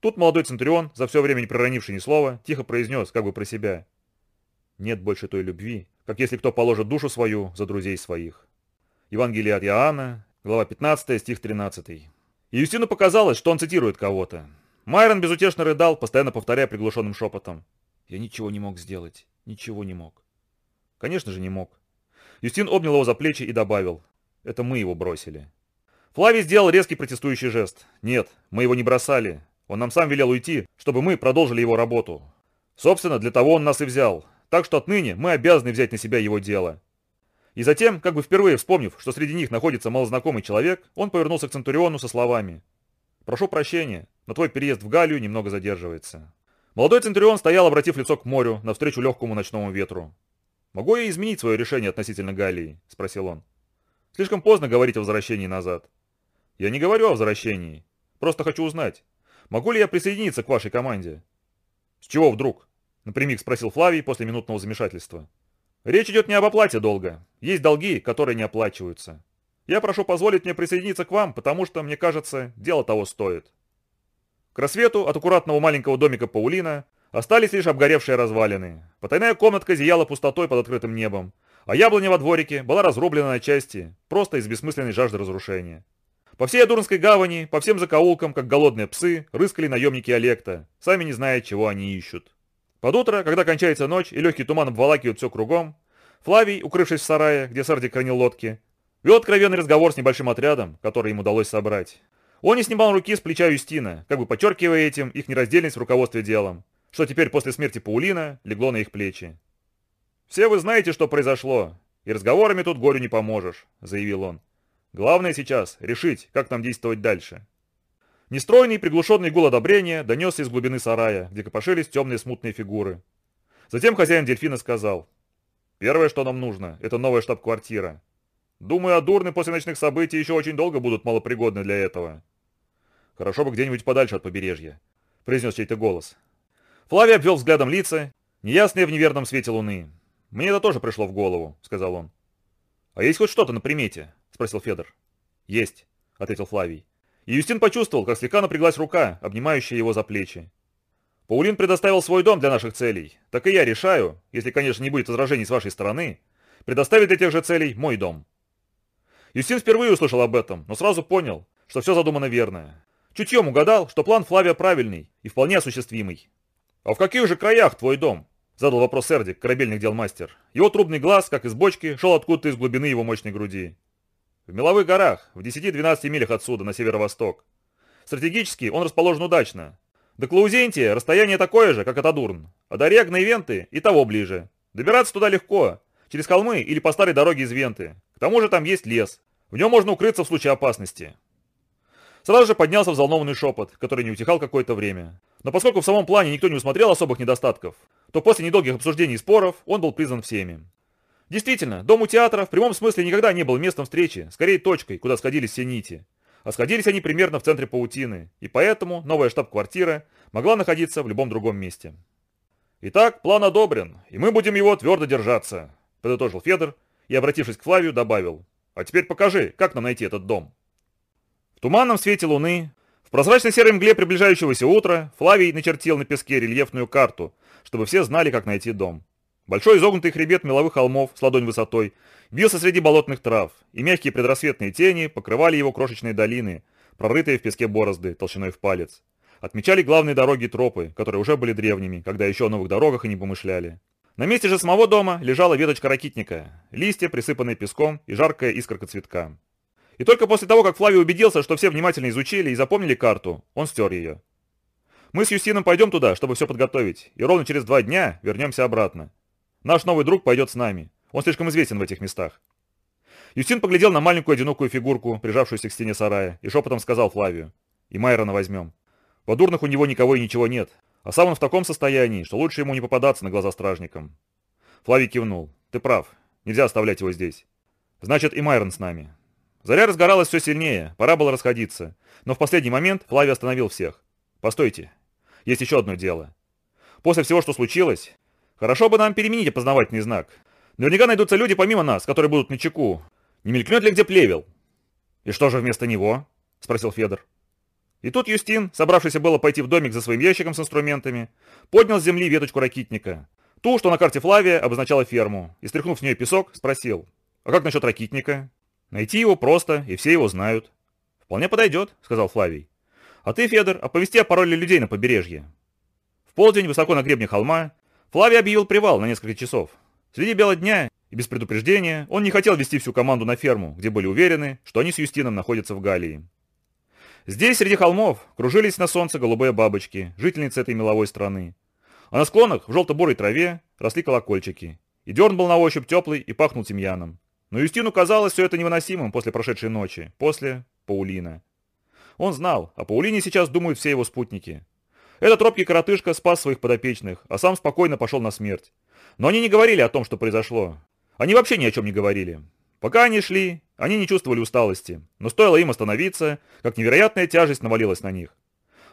Тут молодой Центурион, за все время не проронивший ни слова, тихо произнес, как бы про себя. «Нет больше той любви, как если кто положит душу свою за друзей своих. Евангелие от Иоанна, глава 15, стих 13. И Юстину показалось, что он цитирует кого-то. Майрон безутешно рыдал, постоянно повторяя приглушенным шепотом. «Я ничего не мог сделать. Ничего не мог». Конечно же, не мог. Юстин обнял его за плечи и добавил. «Это мы его бросили». Флавий сделал резкий протестующий жест. «Нет, мы его не бросали. Он нам сам велел уйти, чтобы мы продолжили его работу. Собственно, для того он нас и взял так что отныне мы обязаны взять на себя его дело. И затем, как бы впервые вспомнив, что среди них находится малознакомый человек, он повернулся к Центуриону со словами «Прошу прощения, но твой переезд в Галию немного задерживается». Молодой Центурион стоял, обратив лицо к морю, навстречу легкому ночному ветру. «Могу я изменить свое решение относительно Галии?» – спросил он. «Слишком поздно говорить о возвращении назад». «Я не говорю о возвращении. Просто хочу узнать, могу ли я присоединиться к вашей команде?» «С чего вдруг?» – напрямик спросил Флавий после минутного замешательства. «Речь идет не об оплате долга. Есть долги, которые не оплачиваются. Я прошу позволить мне присоединиться к вам, потому что, мне кажется, дело того стоит». К рассвету от аккуратного маленького домика Паулина остались лишь обгоревшие развалины. Потайная комнатка зияла пустотой под открытым небом, а яблоня во дворике была разрублена на части, просто из бессмысленной жажды разрушения. По всей Адурнской гавани, по всем закоулкам, как голодные псы, рыскали наемники Олекта, сами не зная, чего они ищут. Под утро, когда кончается ночь и легкий туман обволакивает все кругом, Флавий, укрывшись в сарае, где Сардик хранил лодки, вел откровенный разговор с небольшим отрядом, который им удалось собрать. Он не снимал руки с плеча Юстина, как бы подчеркивая этим их нераздельность в руководстве делом, что теперь после смерти Паулина легло на их плечи. «Все вы знаете, что произошло, и разговорами тут горю не поможешь», — заявил он. Главное сейчас решить, как нам действовать дальше. Нестройный приглушенный гул одобрения донесся из глубины сарая, где копошились темные смутные фигуры. Затем хозяин дельфина сказал, «Первое, что нам нужно, это новая штаб-квартира. Думаю, Адурны после ночных событий еще очень долго будут малопригодны для этого». «Хорошо бы где-нибудь подальше от побережья», — произнес чей-то голос. Флавий обвел взглядом лица, неясные в неверном свете луны. «Мне это тоже пришло в голову», — сказал он. «А есть хоть что-то на примете?» — спросил Федор. «Есть», — ответил Флавий. И Юстин почувствовал, как слегка напряглась рука, обнимающая его за плечи. «Паулин предоставил свой дом для наших целей. Так и я решаю, если, конечно, не будет возражений с вашей стороны, предоставить для тех же целей мой дом». Юстин впервые услышал об этом, но сразу понял, что все задумано верно. Чутьем угадал, что план Флавия правильный и вполне осуществимый. «А в каких же краях твой дом?» – задал вопрос Эрдик, корабельных дел мастер. Его трубный глаз, как из бочки, шел откуда-то из глубины его мощной груди. В Меловых горах, в 10-12 милях отсюда, на северо-восток. Стратегически он расположен удачно. До Клаузентия расстояние такое же, как от Адурн, а до Регна и Венты и того ближе. Добираться туда легко, через холмы или по старой дороге из Венты. К тому же там есть лес. В нем можно укрыться в случае опасности. Сразу же поднялся взволнованный шепот, который не утихал какое-то время. Но поскольку в самом плане никто не усмотрел особых недостатков, то после недолгих обсуждений и споров он был признан всеми. Действительно, дом у театра в прямом смысле никогда не был местом встречи, скорее точкой, куда сходились все нити. А сходились они примерно в центре паутины, и поэтому новая штаб-квартира могла находиться в любом другом месте. «Итак, план одобрен, и мы будем его твердо держаться», – подытожил Федор и, обратившись к Флавию, добавил. «А теперь покажи, как нам найти этот дом». В туманном свете луны, в прозрачной серой мгле приближающегося утра, Флавий начертил на песке рельефную карту, чтобы все знали, как найти дом. Большой изогнутый хребет меловых холмов с ладонь высотой бился среди болотных трав, и мягкие предрассветные тени покрывали его крошечные долины, прорытые в песке борозды толщиной в палец. Отмечали главные дороги и тропы, которые уже были древними, когда еще о новых дорогах и не помышляли. На месте же самого дома лежала веточка ракитника, листья, присыпанные песком и жаркая искорка цветка. И только после того, как Флавий убедился, что все внимательно изучили и запомнили карту, он стер ее. Мы с Юстином пойдем туда, чтобы все подготовить, и ровно через два дня вернемся обратно. Наш новый друг пойдет с нами. Он слишком известен в этих местах. Юстин поглядел на маленькую одинокую фигурку, прижавшуюся к стене сарая, и шепотом сказал Флавию. «И Майрона возьмем. В Адурных у него никого и ничего нет, а сам он в таком состоянии, что лучше ему не попадаться на глаза стражникам». Флавий кивнул. «Ты прав. Нельзя оставлять его здесь. Значит, и Майрон с нами». Заря разгоралась все сильнее, пора было расходиться. Но в последний момент Флавий остановил всех. «Постойте. Есть еще одно дело. После всего, что случилось, Хорошо бы нам переменить опознавательный знак. Наверняка найдутся люди помимо нас, которые будут на чеку. Не мелькнет ли где плевел? И что же вместо него? Спросил Федор. И тут Юстин, собравшийся было пойти в домик за своим ящиком с инструментами, поднял с земли веточку ракитника. Ту, что на карте Флавия обозначала ферму, и, стряхнув в нее песок, спросил. А как насчет ракитника? Найти его просто, и все его знают. Вполне подойдет, сказал Флавий. А ты, Федор, оповести о пароле людей на побережье. В полдень, высоко на гребне холма, Флавий объявил привал на несколько часов. Среди бела дня и без предупреждения он не хотел вести всю команду на ферму, где были уверены, что они с Юстином находятся в Галлии. Здесь, среди холмов, кружились на солнце голубые бабочки, жительницы этой меловой страны. А на склонах, в желто-бурой траве, росли колокольчики. И дерн был на ощупь теплый и пахнул тимьяном. Но Юстину казалось все это невыносимым после прошедшей ночи, после Паулина. Он знал, о Паулине сейчас думают все его спутники. Этот робкий коротышка спас своих подопечных, а сам спокойно пошел на смерть. Но они не говорили о том, что произошло. Они вообще ни о чем не говорили. Пока они шли, они не чувствовали усталости, но стоило им остановиться, как невероятная тяжесть навалилась на них.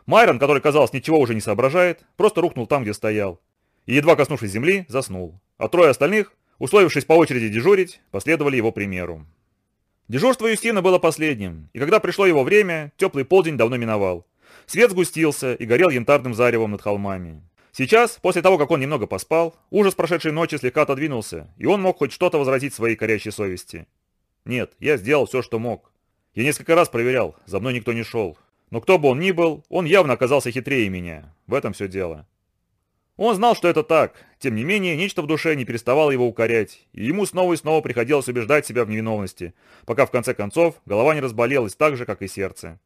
Майрон, который, казалось, ничего уже не соображает, просто рухнул там, где стоял. И, едва коснувшись земли, заснул. А трое остальных, условившись по очереди дежурить, последовали его примеру. Дежурство Юстина было последним, и когда пришло его время, теплый полдень давно миновал. Свет сгустился и горел янтарным заревом над холмами. Сейчас, после того, как он немного поспал, ужас прошедшей ночи слегка отодвинулся, и он мог хоть что-то возразить своей корящей совести. Нет, я сделал все, что мог. Я несколько раз проверял, за мной никто не шел. Но кто бы он ни был, он явно оказался хитрее меня. В этом все дело. Он знал, что это так. Тем не менее, нечто в душе не переставало его укорять, и ему снова и снова приходилось убеждать себя в невиновности, пока в конце концов голова не разболелась так же, как и сердце.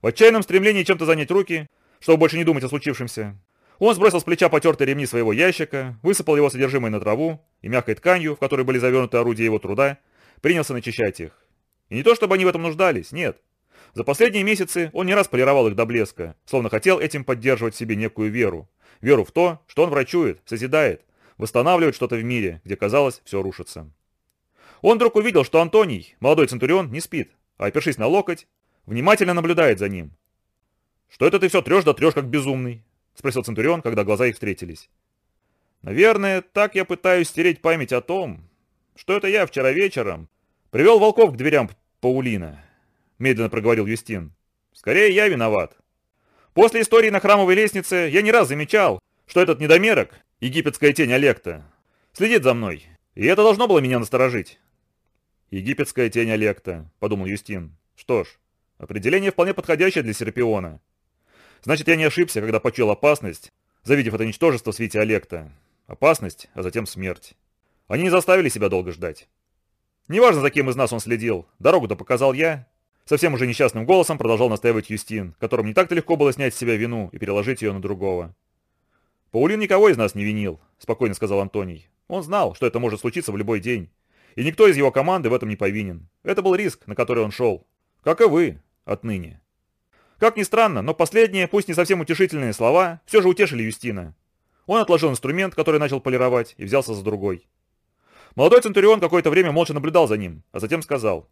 В отчаянном стремлении чем-то занять руки, чтобы больше не думать о случившемся, он сбросил с плеча потертые ремни своего ящика, высыпал его содержимое на траву и мягкой тканью, в которой были завернуты орудия его труда, принялся начищать их. И не то, чтобы они в этом нуждались, нет. За последние месяцы он не раз полировал их до блеска, словно хотел этим поддерживать в себе некую веру. Веру в то, что он врачует, созидает, восстанавливает что-то в мире, где, казалось, все рушится. Он вдруг увидел, что Антоний, молодой центурион, не спит, а, опершись на локоть, внимательно наблюдает за ним. «Что это ты все трешь да трешь, как безумный?» — спросил Центурион, когда глаза их встретились. «Наверное, так я пытаюсь стереть память о том, что это я вчера вечером привел волков к дверям Паулина», — медленно проговорил Юстин. «Скорее я виноват. После истории на храмовой лестнице я не раз замечал, что этот недомерок, египетская тень Олекта, следит за мной, и это должно было меня насторожить». «Египетская тень Олекта», — подумал Юстин. «Что ж, определение вполне подходящее для Серпиона». Значит, я не ошибся, когда почуял опасность, завидев это ничтожество в свете Олекта. Опасность, а затем смерть. Они не заставили себя долго ждать. Неважно, за кем из нас он следил, дорогу-то показал я. Совсем уже несчастным голосом продолжал настаивать Юстин, которому не так-то легко было снять с себя вину и переложить ее на другого. «Паулин никого из нас не винил», — спокойно сказал Антоний. «Он знал, что это может случиться в любой день. И никто из его команды в этом не повинен. Это был риск, на который он шел. Как и вы, отныне». Как ни странно, но последние, пусть не совсем утешительные слова, все же утешили Юстина. Он отложил инструмент, который начал полировать, и взялся за другой. Молодой Центурион какое-то время молча наблюдал за ним, а затем сказал.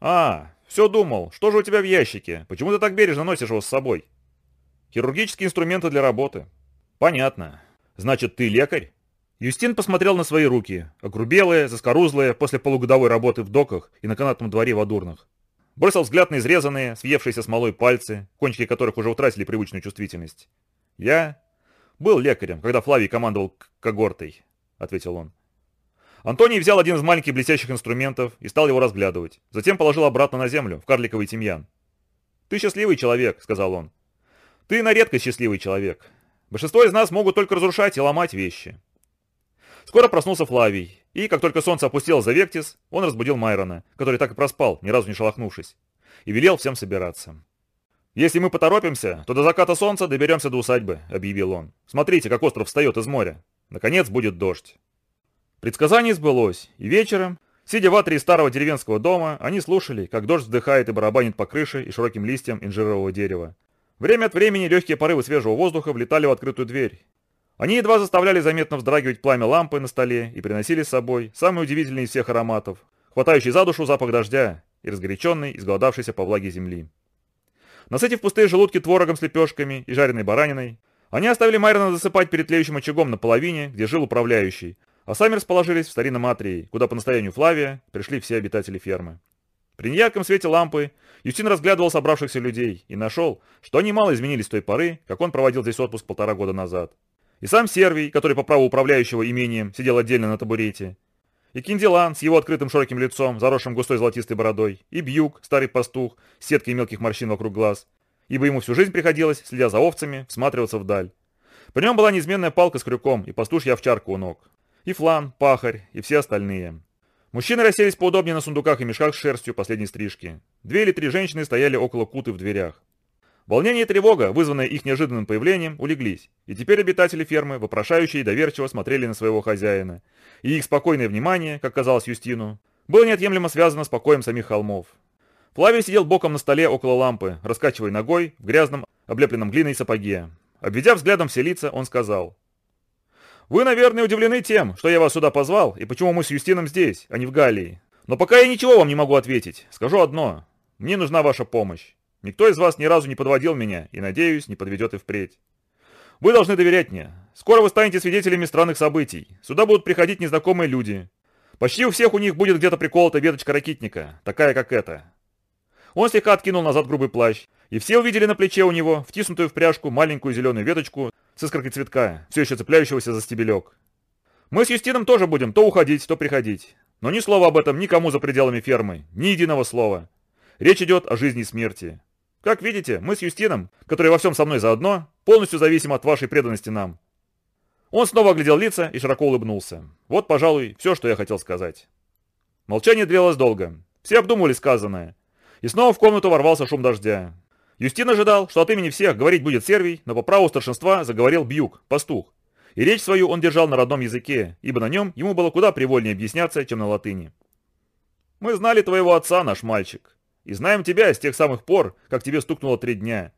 «А, все думал, что же у тебя в ящике? Почему ты так бережно носишь его с собой?» «Хирургические инструменты для работы». «Понятно. Значит, ты лекарь?» Юстин посмотрел на свои руки, огрубелые, заскорузлые, после полугодовой работы в доках и на канатном дворе в Адурнах. Бросил взгляд на изрезанные, съевшиеся смолой пальцы, кончики которых уже утратили привычную чувствительность. «Я был лекарем, когда Флавий командовал когортой», — ответил он. Антоний взял один из маленьких блестящих инструментов и стал его разглядывать. Затем положил обратно на землю, в карликовый тимьян. «Ты счастливый человек», — сказал он. «Ты на редкость счастливый человек. Большинство из нас могут только разрушать и ломать вещи. Скоро проснулся Флавий, и, как только солнце опустилось за Вектис, он разбудил Майрона, который так и проспал, ни разу не шелохнувшись, и велел всем собираться. «Если мы поторопимся, то до заката солнца доберемся до усадьбы», — объявил он. «Смотрите, как остров встает из моря. Наконец будет дождь». Предсказание сбылось, и вечером, сидя в атрии старого деревенского дома, они слушали, как дождь вздыхает и барабанит по крыше и широким листьям инжирового дерева. Время от времени легкие порывы свежего воздуха влетали в открытую дверь, они едва заставляли заметно вздрагивать пламя лампы на столе и приносили с собой самый удивительный из всех ароматов, хватающий за душу запах дождя и разгоряченный, изголодавшийся по влаге земли. Насытив пустые желудки творогом с лепешками и жареной бараниной, они оставили Майрона засыпать перед тлеющим очагом на половине, где жил управляющий, а сами расположились в старинном атрии, куда по настоянию Флавия пришли все обитатели фермы. При неярком свете лампы Юстин разглядывал собравшихся людей и нашел, что они мало изменились с той поры, как он проводил здесь отпуск полтора года назад. И сам Сервий, который по праву управляющего имением сидел отдельно на табурете. И Киндилан с его открытым широким лицом, заросшим густой золотистой бородой. И Бьюк, старый пастух, с сеткой мелких морщин вокруг глаз. Ибо ему всю жизнь приходилось, следя за овцами, всматриваться вдаль. При нем была неизменная палка с крюком и пастушья овчарка у ног. И Флан, Пахарь и все остальные. Мужчины расселись поудобнее на сундуках и мешках с шерстью последней стрижки. Две или три женщины стояли около куты в дверях. Волнение и тревога, вызванные их неожиданным появлением, улеглись, и теперь обитатели фермы, вопрошающие и доверчиво смотрели на своего хозяина, и их спокойное внимание, как казалось Юстину, было неотъемлемо связано с покоем самих холмов. Флавий сидел боком на столе около лампы, раскачивая ногой в грязном, облепленном глиной сапоге. Обведя взглядом все лица, он сказал. «Вы, наверное, удивлены тем, что я вас сюда позвал, и почему мы с Юстином здесь, а не в Галлии. Но пока я ничего вам не могу ответить. Скажу одно. Мне нужна ваша помощь. Никто из вас ни разу не подводил меня, и, надеюсь, не подведет и впредь. Вы должны доверять мне. Скоро вы станете свидетелями странных событий. Сюда будут приходить незнакомые люди. Почти у всех у них будет где-то приколота веточка ракитника, такая как эта. Он слегка откинул назад грубый плащ, и все увидели на плече у него, втиснутую в пряжку, маленькую зеленую веточку с искоркой цветка, все еще цепляющегося за стебелек. Мы с Юстином тоже будем то уходить, то приходить. Но ни слова об этом никому за пределами фермы, ни единого слова. Речь идет о жизни и смерти. Как видите, мы с Юстином, который во всем со мной заодно, полностью зависим от вашей преданности нам. Он снова оглядел лица и широко улыбнулся. Вот, пожалуй, все, что я хотел сказать. Молчание длилось долго. Все обдумывали сказанное. И снова в комнату ворвался шум дождя. Юстин ожидал, что от имени всех говорить будет Сервий, но по праву старшинства заговорил Бьюк, пастух. И речь свою он держал на родном языке, ибо на нем ему было куда привольнее объясняться, чем на латыни. «Мы знали твоего отца, наш мальчик, и знаем тебя с тех самых пор, как тебе стукнуло три дня.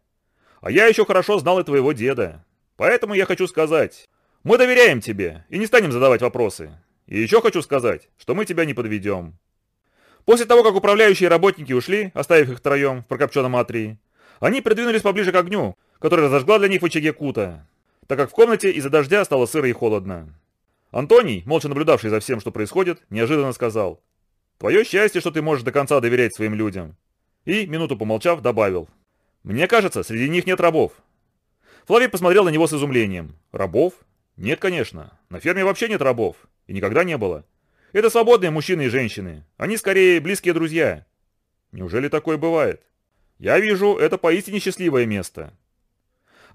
А я еще хорошо знал и твоего деда. Поэтому я хочу сказать, мы доверяем тебе и не станем задавать вопросы. И еще хочу сказать, что мы тебя не подведем». После того, как управляющие работники ушли, оставив их втроем в прокопченном атрии, они придвинулись поближе к огню, который разожгла для них в очаге кута, так как в комнате из-за дождя стало сыро и холодно. Антоний, молча наблюдавший за всем, что происходит, неожиданно сказал, «Твое счастье, что ты можешь до конца доверять своим людям». И, минуту помолчав, добавил, «Мне кажется, среди них нет рабов». Флавий посмотрел на него с изумлением. «Рабов? Нет, конечно. На ферме вообще нет рабов. И никогда не было. Это свободные мужчины и женщины. Они скорее близкие друзья». «Неужели такое бывает?» «Я вижу, это поистине счастливое место.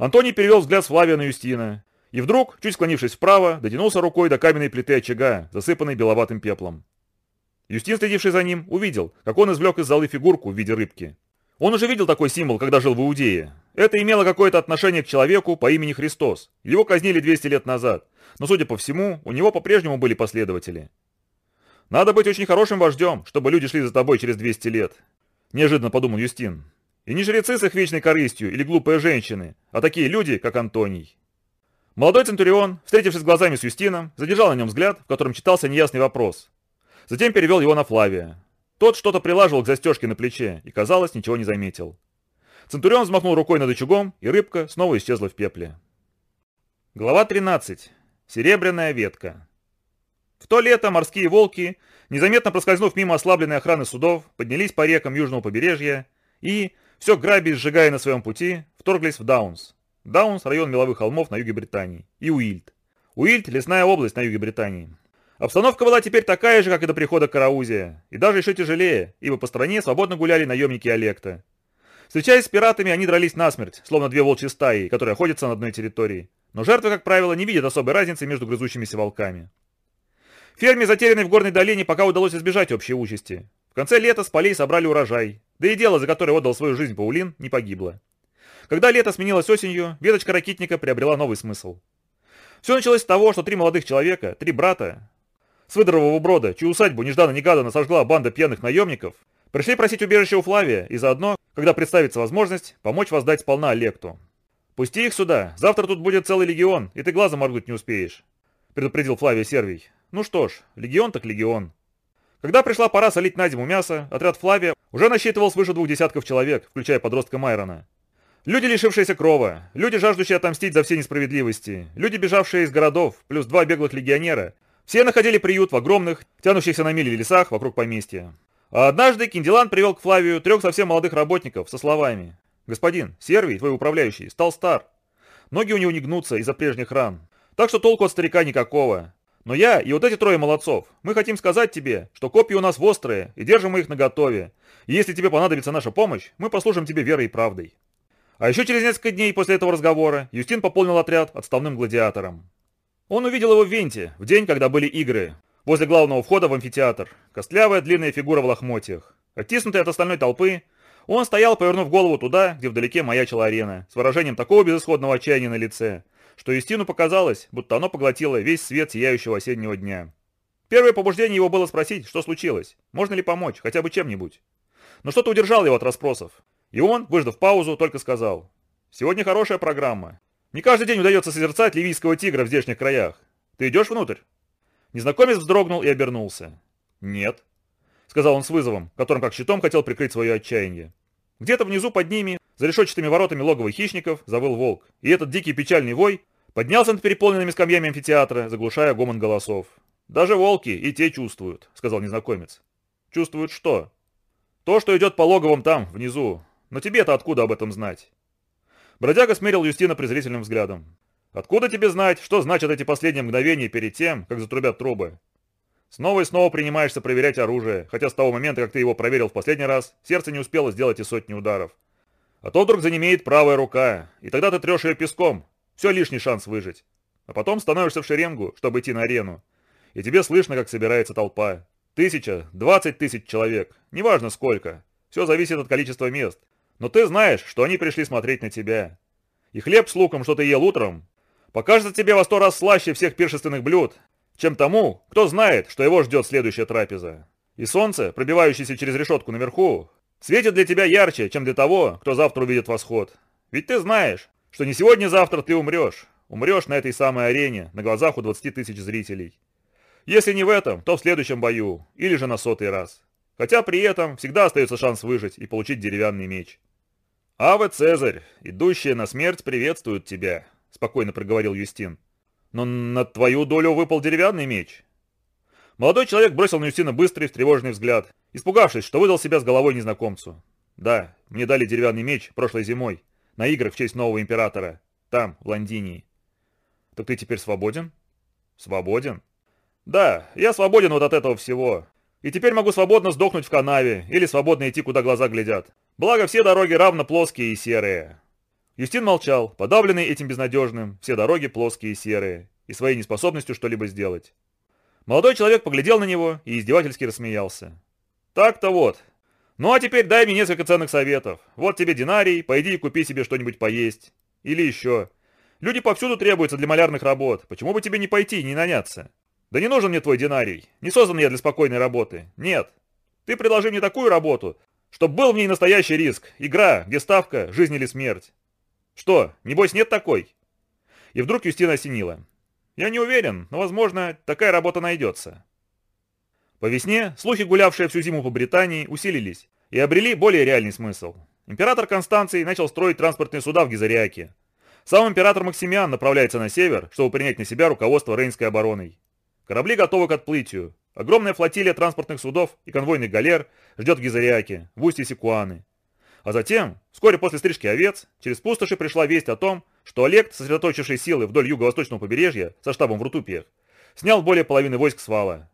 Антоний перевел взгляд с Флавия на Юстина. И вдруг, чуть склонившись вправо, дотянулся рукой до каменной плиты очага, засыпанной беловатым пеплом. Юстин, следивший за ним, увидел, как он извлек из золы фигурку в виде рыбки. Он уже видел такой символ, когда жил в Иудее. Это имело какое-то отношение к человеку по имени Христос. Его казнили 200 лет назад, но, судя по всему, у него по-прежнему были последователи. «Надо быть очень хорошим вождем, чтобы люди шли за тобой через 200 лет», – неожиданно подумал Юстин. И не жрецы с их вечной корыстью или глупые женщины, а такие люди, как Антоний. Молодой Центурион, встретившись глазами с Юстином, задержал на нем взгляд, в котором читался неясный вопрос. Затем перевел его на Флавия. Тот что-то прилаживал к застежке на плече и, казалось, ничего не заметил. Центурион взмахнул рукой над очагом, и рыбка снова исчезла в пепле. Глава 13. Серебряная ветка. В то лето морские волки, незаметно проскользнув мимо ослабленной охраны судов, поднялись по рекам южного побережья и, все грабя сжигая на своем пути, вторглись в Даунс. Даунс – район меловых холмов на юге Британии. И Уильд. Уильд – лесная область на юге Британии. Обстановка была теперь такая же, как и до прихода Караузия, и даже еще тяжелее, ибо по стране свободно гуляли наемники Олекта. Встречаясь с пиратами, они дрались насмерть, словно две волчьи стаи, которые охотятся на одной территории. Но жертвы, как правило, не видят особой разницы между грызущимися волками. Ферме, затерянной в горной долине, пока удалось избежать общей участи. В конце лета с полей собрали урожай, да и дело, за которое отдал свою жизнь Паулин, не погибло. Когда лето сменилось осенью, веточка ракитника приобрела новый смысл. Все началось с того, что три молодых человека, три брата, с выдорового брода, чью усадьбу нежданно-негаданно сожгла банда пьяных наемников, пришли просить убежище у Флавия и заодно, когда представится возможность, помочь воздать сполна Олекту. «Пусти их сюда, завтра тут будет целый легион, и ты глазом моргнуть не успеешь», предупредил Флавия Сервий. «Ну что ж, легион так легион». Когда пришла пора солить на зиму мясо, отряд Флавия уже насчитывал свыше двух десятков человек, включая подростка Майрона. Люди, лишившиеся крова, люди, жаждущие отомстить за все несправедливости, люди, бежавшие из городов, плюс два беглых легионера, все находили приют в огромных, тянущихся на мили лесах вокруг поместья. А однажды Киндилан привел к Флавию трех совсем молодых работников со словами «Господин, Сервий, твой управляющий, стал стар. Ноги у него не гнутся из-за прежних ран. Так что толку от старика никакого. Но я и вот эти трое молодцов, мы хотим сказать тебе, что копья у нас острые, и держим мы их наготове. И если тебе понадобится наша помощь, мы послужим тебе верой и правдой. А еще через несколько дней после этого разговора Юстин пополнил отряд отставным гладиатором. Он увидел его в Венте, в день, когда были игры, возле главного входа в амфитеатр, костлявая длинная фигура в лохмотьях. Оттиснутый от остальной толпы, он стоял, повернув голову туда, где вдалеке маячила арена, с выражением такого безысходного отчаяния на лице, что Юстину показалось, будто оно поглотило весь свет сияющего осеннего дня. Первое побуждение его было спросить, что случилось, можно ли помочь, хотя бы чем-нибудь. Но что-то удержало его от расспросов. И он, выждав паузу, только сказал, «Сегодня хорошая программа. Не каждый день удается созерцать ливийского тигра в здешних краях. Ты идешь внутрь?» Незнакомец вздрогнул и обернулся. «Нет», — сказал он с вызовом, которым как щитом хотел прикрыть свое отчаяние. Где-то внизу под ними, за решетчатыми воротами логовых хищников, завыл волк, и этот дикий печальный вой поднялся над переполненными скамьями амфитеатра, заглушая гомон голосов. «Даже волки и те чувствуют», — сказал незнакомец. «Чувствуют что?» «То, что идет по логовым там, внизу. Но тебе-то откуда об этом знать?» Бродяга смерил Юстина презрительным взглядом. «Откуда тебе знать, что значат эти последние мгновения перед тем, как затрубят трубы? Снова и снова принимаешься проверять оружие, хотя с того момента, как ты его проверил в последний раз, сердце не успело сделать и сотни ударов. А то вдруг занемеет правая рука, и тогда ты трешь ее песком. Все лишний шанс выжить. А потом становишься в шеренгу, чтобы идти на арену. И тебе слышно, как собирается толпа. Тысяча, двадцать тысяч человек, неважно сколько. Все зависит от количества мест. Но ты знаешь, что они пришли смотреть на тебя. И хлеб с луком, что ты ел утром, покажется тебе во сто раз слаще всех пиршественных блюд, чем тому, кто знает, что его ждет следующая трапеза. И солнце, пробивающееся через решетку наверху, светит для тебя ярче, чем для того, кто завтра увидит восход. Ведь ты знаешь, что не сегодня-завтра ты умрешь. Умрешь на этой самой арене, на глазах у 20 тысяч зрителей. Если не в этом, то в следующем бою, или же на сотый раз. Хотя при этом всегда остается шанс выжить и получить деревянный меч. «Аве, Цезарь, идущие на смерть приветствуют тебя», — спокойно проговорил Юстин. «Но на твою долю выпал деревянный меч». Молодой человек бросил на Юстина быстрый, встревоженный взгляд, испугавшись, что выдал себя с головой незнакомцу. «Да, мне дали деревянный меч прошлой зимой, на играх в честь нового императора, там, в Лондинии». «Так ты теперь свободен?» «Свободен?» «Да, я свободен вот от этого всего. И теперь могу свободно сдохнуть в канаве или свободно идти, куда глаза глядят. Благо, все дороги равно плоские и серые. Юстин молчал, подавленный этим безнадежным, все дороги плоские и серые, и своей неспособностью что-либо сделать. Молодой человек поглядел на него и издевательски рассмеялся. «Так-то вот. Ну а теперь дай мне несколько ценных советов. Вот тебе динарий, пойди и купи себе что-нибудь поесть. Или еще. Люди повсюду требуются для малярных работ. Почему бы тебе не пойти и не наняться? Да не нужен мне твой динарий. Не создан я для спокойной работы. Нет. Ты предложи мне такую работу, чтобы был в ней настоящий риск. Игра, где ставка, жизнь или смерть. Что, небось нет такой? И вдруг Юстина осенила. Я не уверен, но, возможно, такая работа найдется. По весне слухи, гулявшие всю зиму по Британии, усилились и обрели более реальный смысл. Император Констанций начал строить транспортные суда в Гизариаке. Сам император Максимиан направляется на север, чтобы принять на себя руководство Рейнской обороной. Корабли готовы к отплытию. Огромная флотилия транспортных судов и конвойных галер ждет в Гизариаке, в устье Сикуаны. А затем, вскоре после стрижки овец, через пустоши пришла весть о том, что Олег, сосредоточивший силы вдоль юго-восточного побережья со штабом в Рутупиях, снял более половины войск с вала.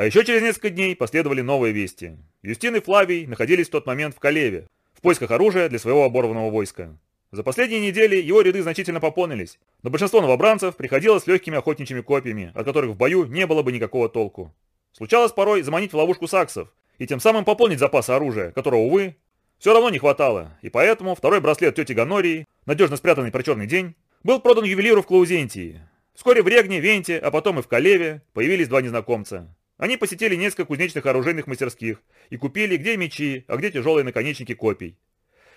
А еще через несколько дней последовали новые вести. Юстин и Флавий находились в тот момент в Калеве, в поисках оружия для своего оборванного войска. За последние недели его ряды значительно пополнились, но большинство новобранцев приходило с легкими охотничьими копьями, от которых в бою не было бы никакого толку. Случалось порой заманить в ловушку саксов и тем самым пополнить запасы оружия, которого, увы, все равно не хватало, и поэтому второй браслет тети Ганории, надежно спрятанный про черный день, был продан ювелиру в Клаузентии. Вскоре в Регне, Венте, а потом и в Калеве появились два незнакомца. Они посетили несколько кузнечных оружейных мастерских и купили где мечи, а где тяжелые наконечники копий.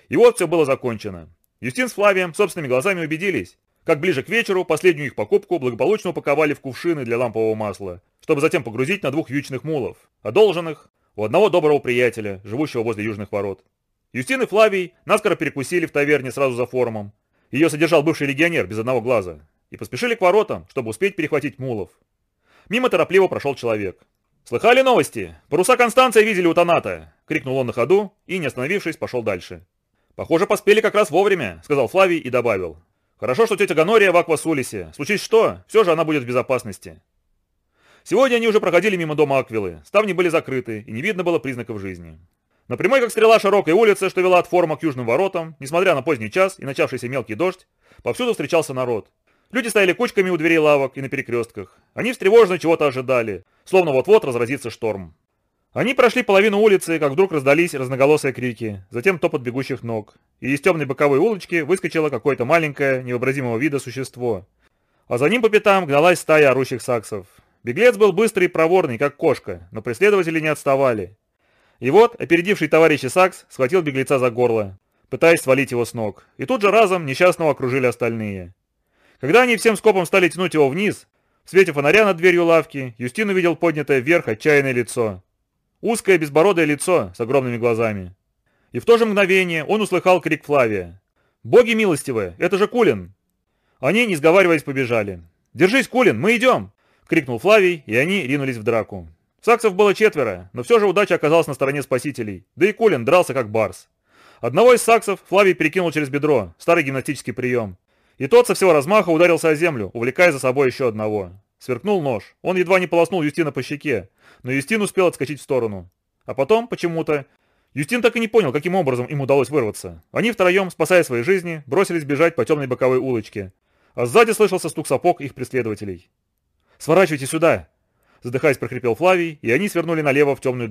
И вот все было закончено. Юстин с Флавием собственными глазами убедились, как ближе к вечеру последнюю их покупку благополучно упаковали в кувшины для лампового масла, чтобы затем погрузить на двух вьючных мулов, одолженных у одного доброго приятеля, живущего возле южных ворот. Юстин и Флавий наскоро перекусили в таверне сразу за форумом. Ее содержал бывший легионер без одного глаза. И поспешили к воротам, чтобы успеть перехватить мулов. Мимо торопливо прошел человек. «Слыхали новости? Паруса Констанция видели у Таната!» — крикнул он на ходу и, не остановившись, пошел дальше. «Похоже, поспели как раз вовремя», — сказал Флавий и добавил. «Хорошо, что тетя Ганория в Аквасулисе. Случись что, все же она будет в безопасности». Сегодня они уже проходили мимо дома Аквилы. Ставни были закрыты, и не видно было признаков жизни. На прямой, как стрела, широкой улице, что вела от форума к южным воротам, несмотря на поздний час и начавшийся мелкий дождь, повсюду встречался народ. Люди стояли кучками у дверей лавок и на перекрестках. Они встревоженно чего-то ожидали, словно вот-вот разразится шторм. Они прошли половину улицы, как вдруг раздались разноголосые крики, затем топот бегущих ног, и из темной боковой улочки выскочило какое-то маленькое, невообразимого вида существо. А за ним по пятам гналась стая орущих саксов. Беглец был быстрый и проворный, как кошка, но преследователи не отставали. И вот, опередивший товарищ Сакс схватил беглеца за горло, пытаясь свалить его с ног, и тут же разом несчастного окружили остальные. Когда они всем скопом стали тянуть его вниз, в свете фонаря над дверью лавки Юстин увидел поднятое вверх отчаянное лицо. Узкое безбородое лицо с огромными глазами. И в то же мгновение он услыхал крик Флавия. «Боги милостивые, это же Кулин!» Они, не сговариваясь, побежали. «Держись, Кулин, мы идем!» — крикнул Флавий, и они ринулись в драку. Саксов было четверо, но все же удача оказалась на стороне спасителей, да и Кулин дрался как барс. Одного из саксов Флавий перекинул через бедро, старый гимнастический прием. И тот со всего размаха ударился о землю, увлекая за собой еще одного. Сверкнул нож. Он едва не полоснул Юстина по щеке, но Юстин успел отскочить в сторону. А потом, почему-то, Юстин так и не понял, каким образом им удалось вырваться. Они втроем, спасая свои жизни, бросились бежать по темной боковой улочке. А сзади слышался стук сапог их преследователей. «Сворачивайте сюда!» Задыхаясь, прохрипел Флавий, и они свернули налево в темную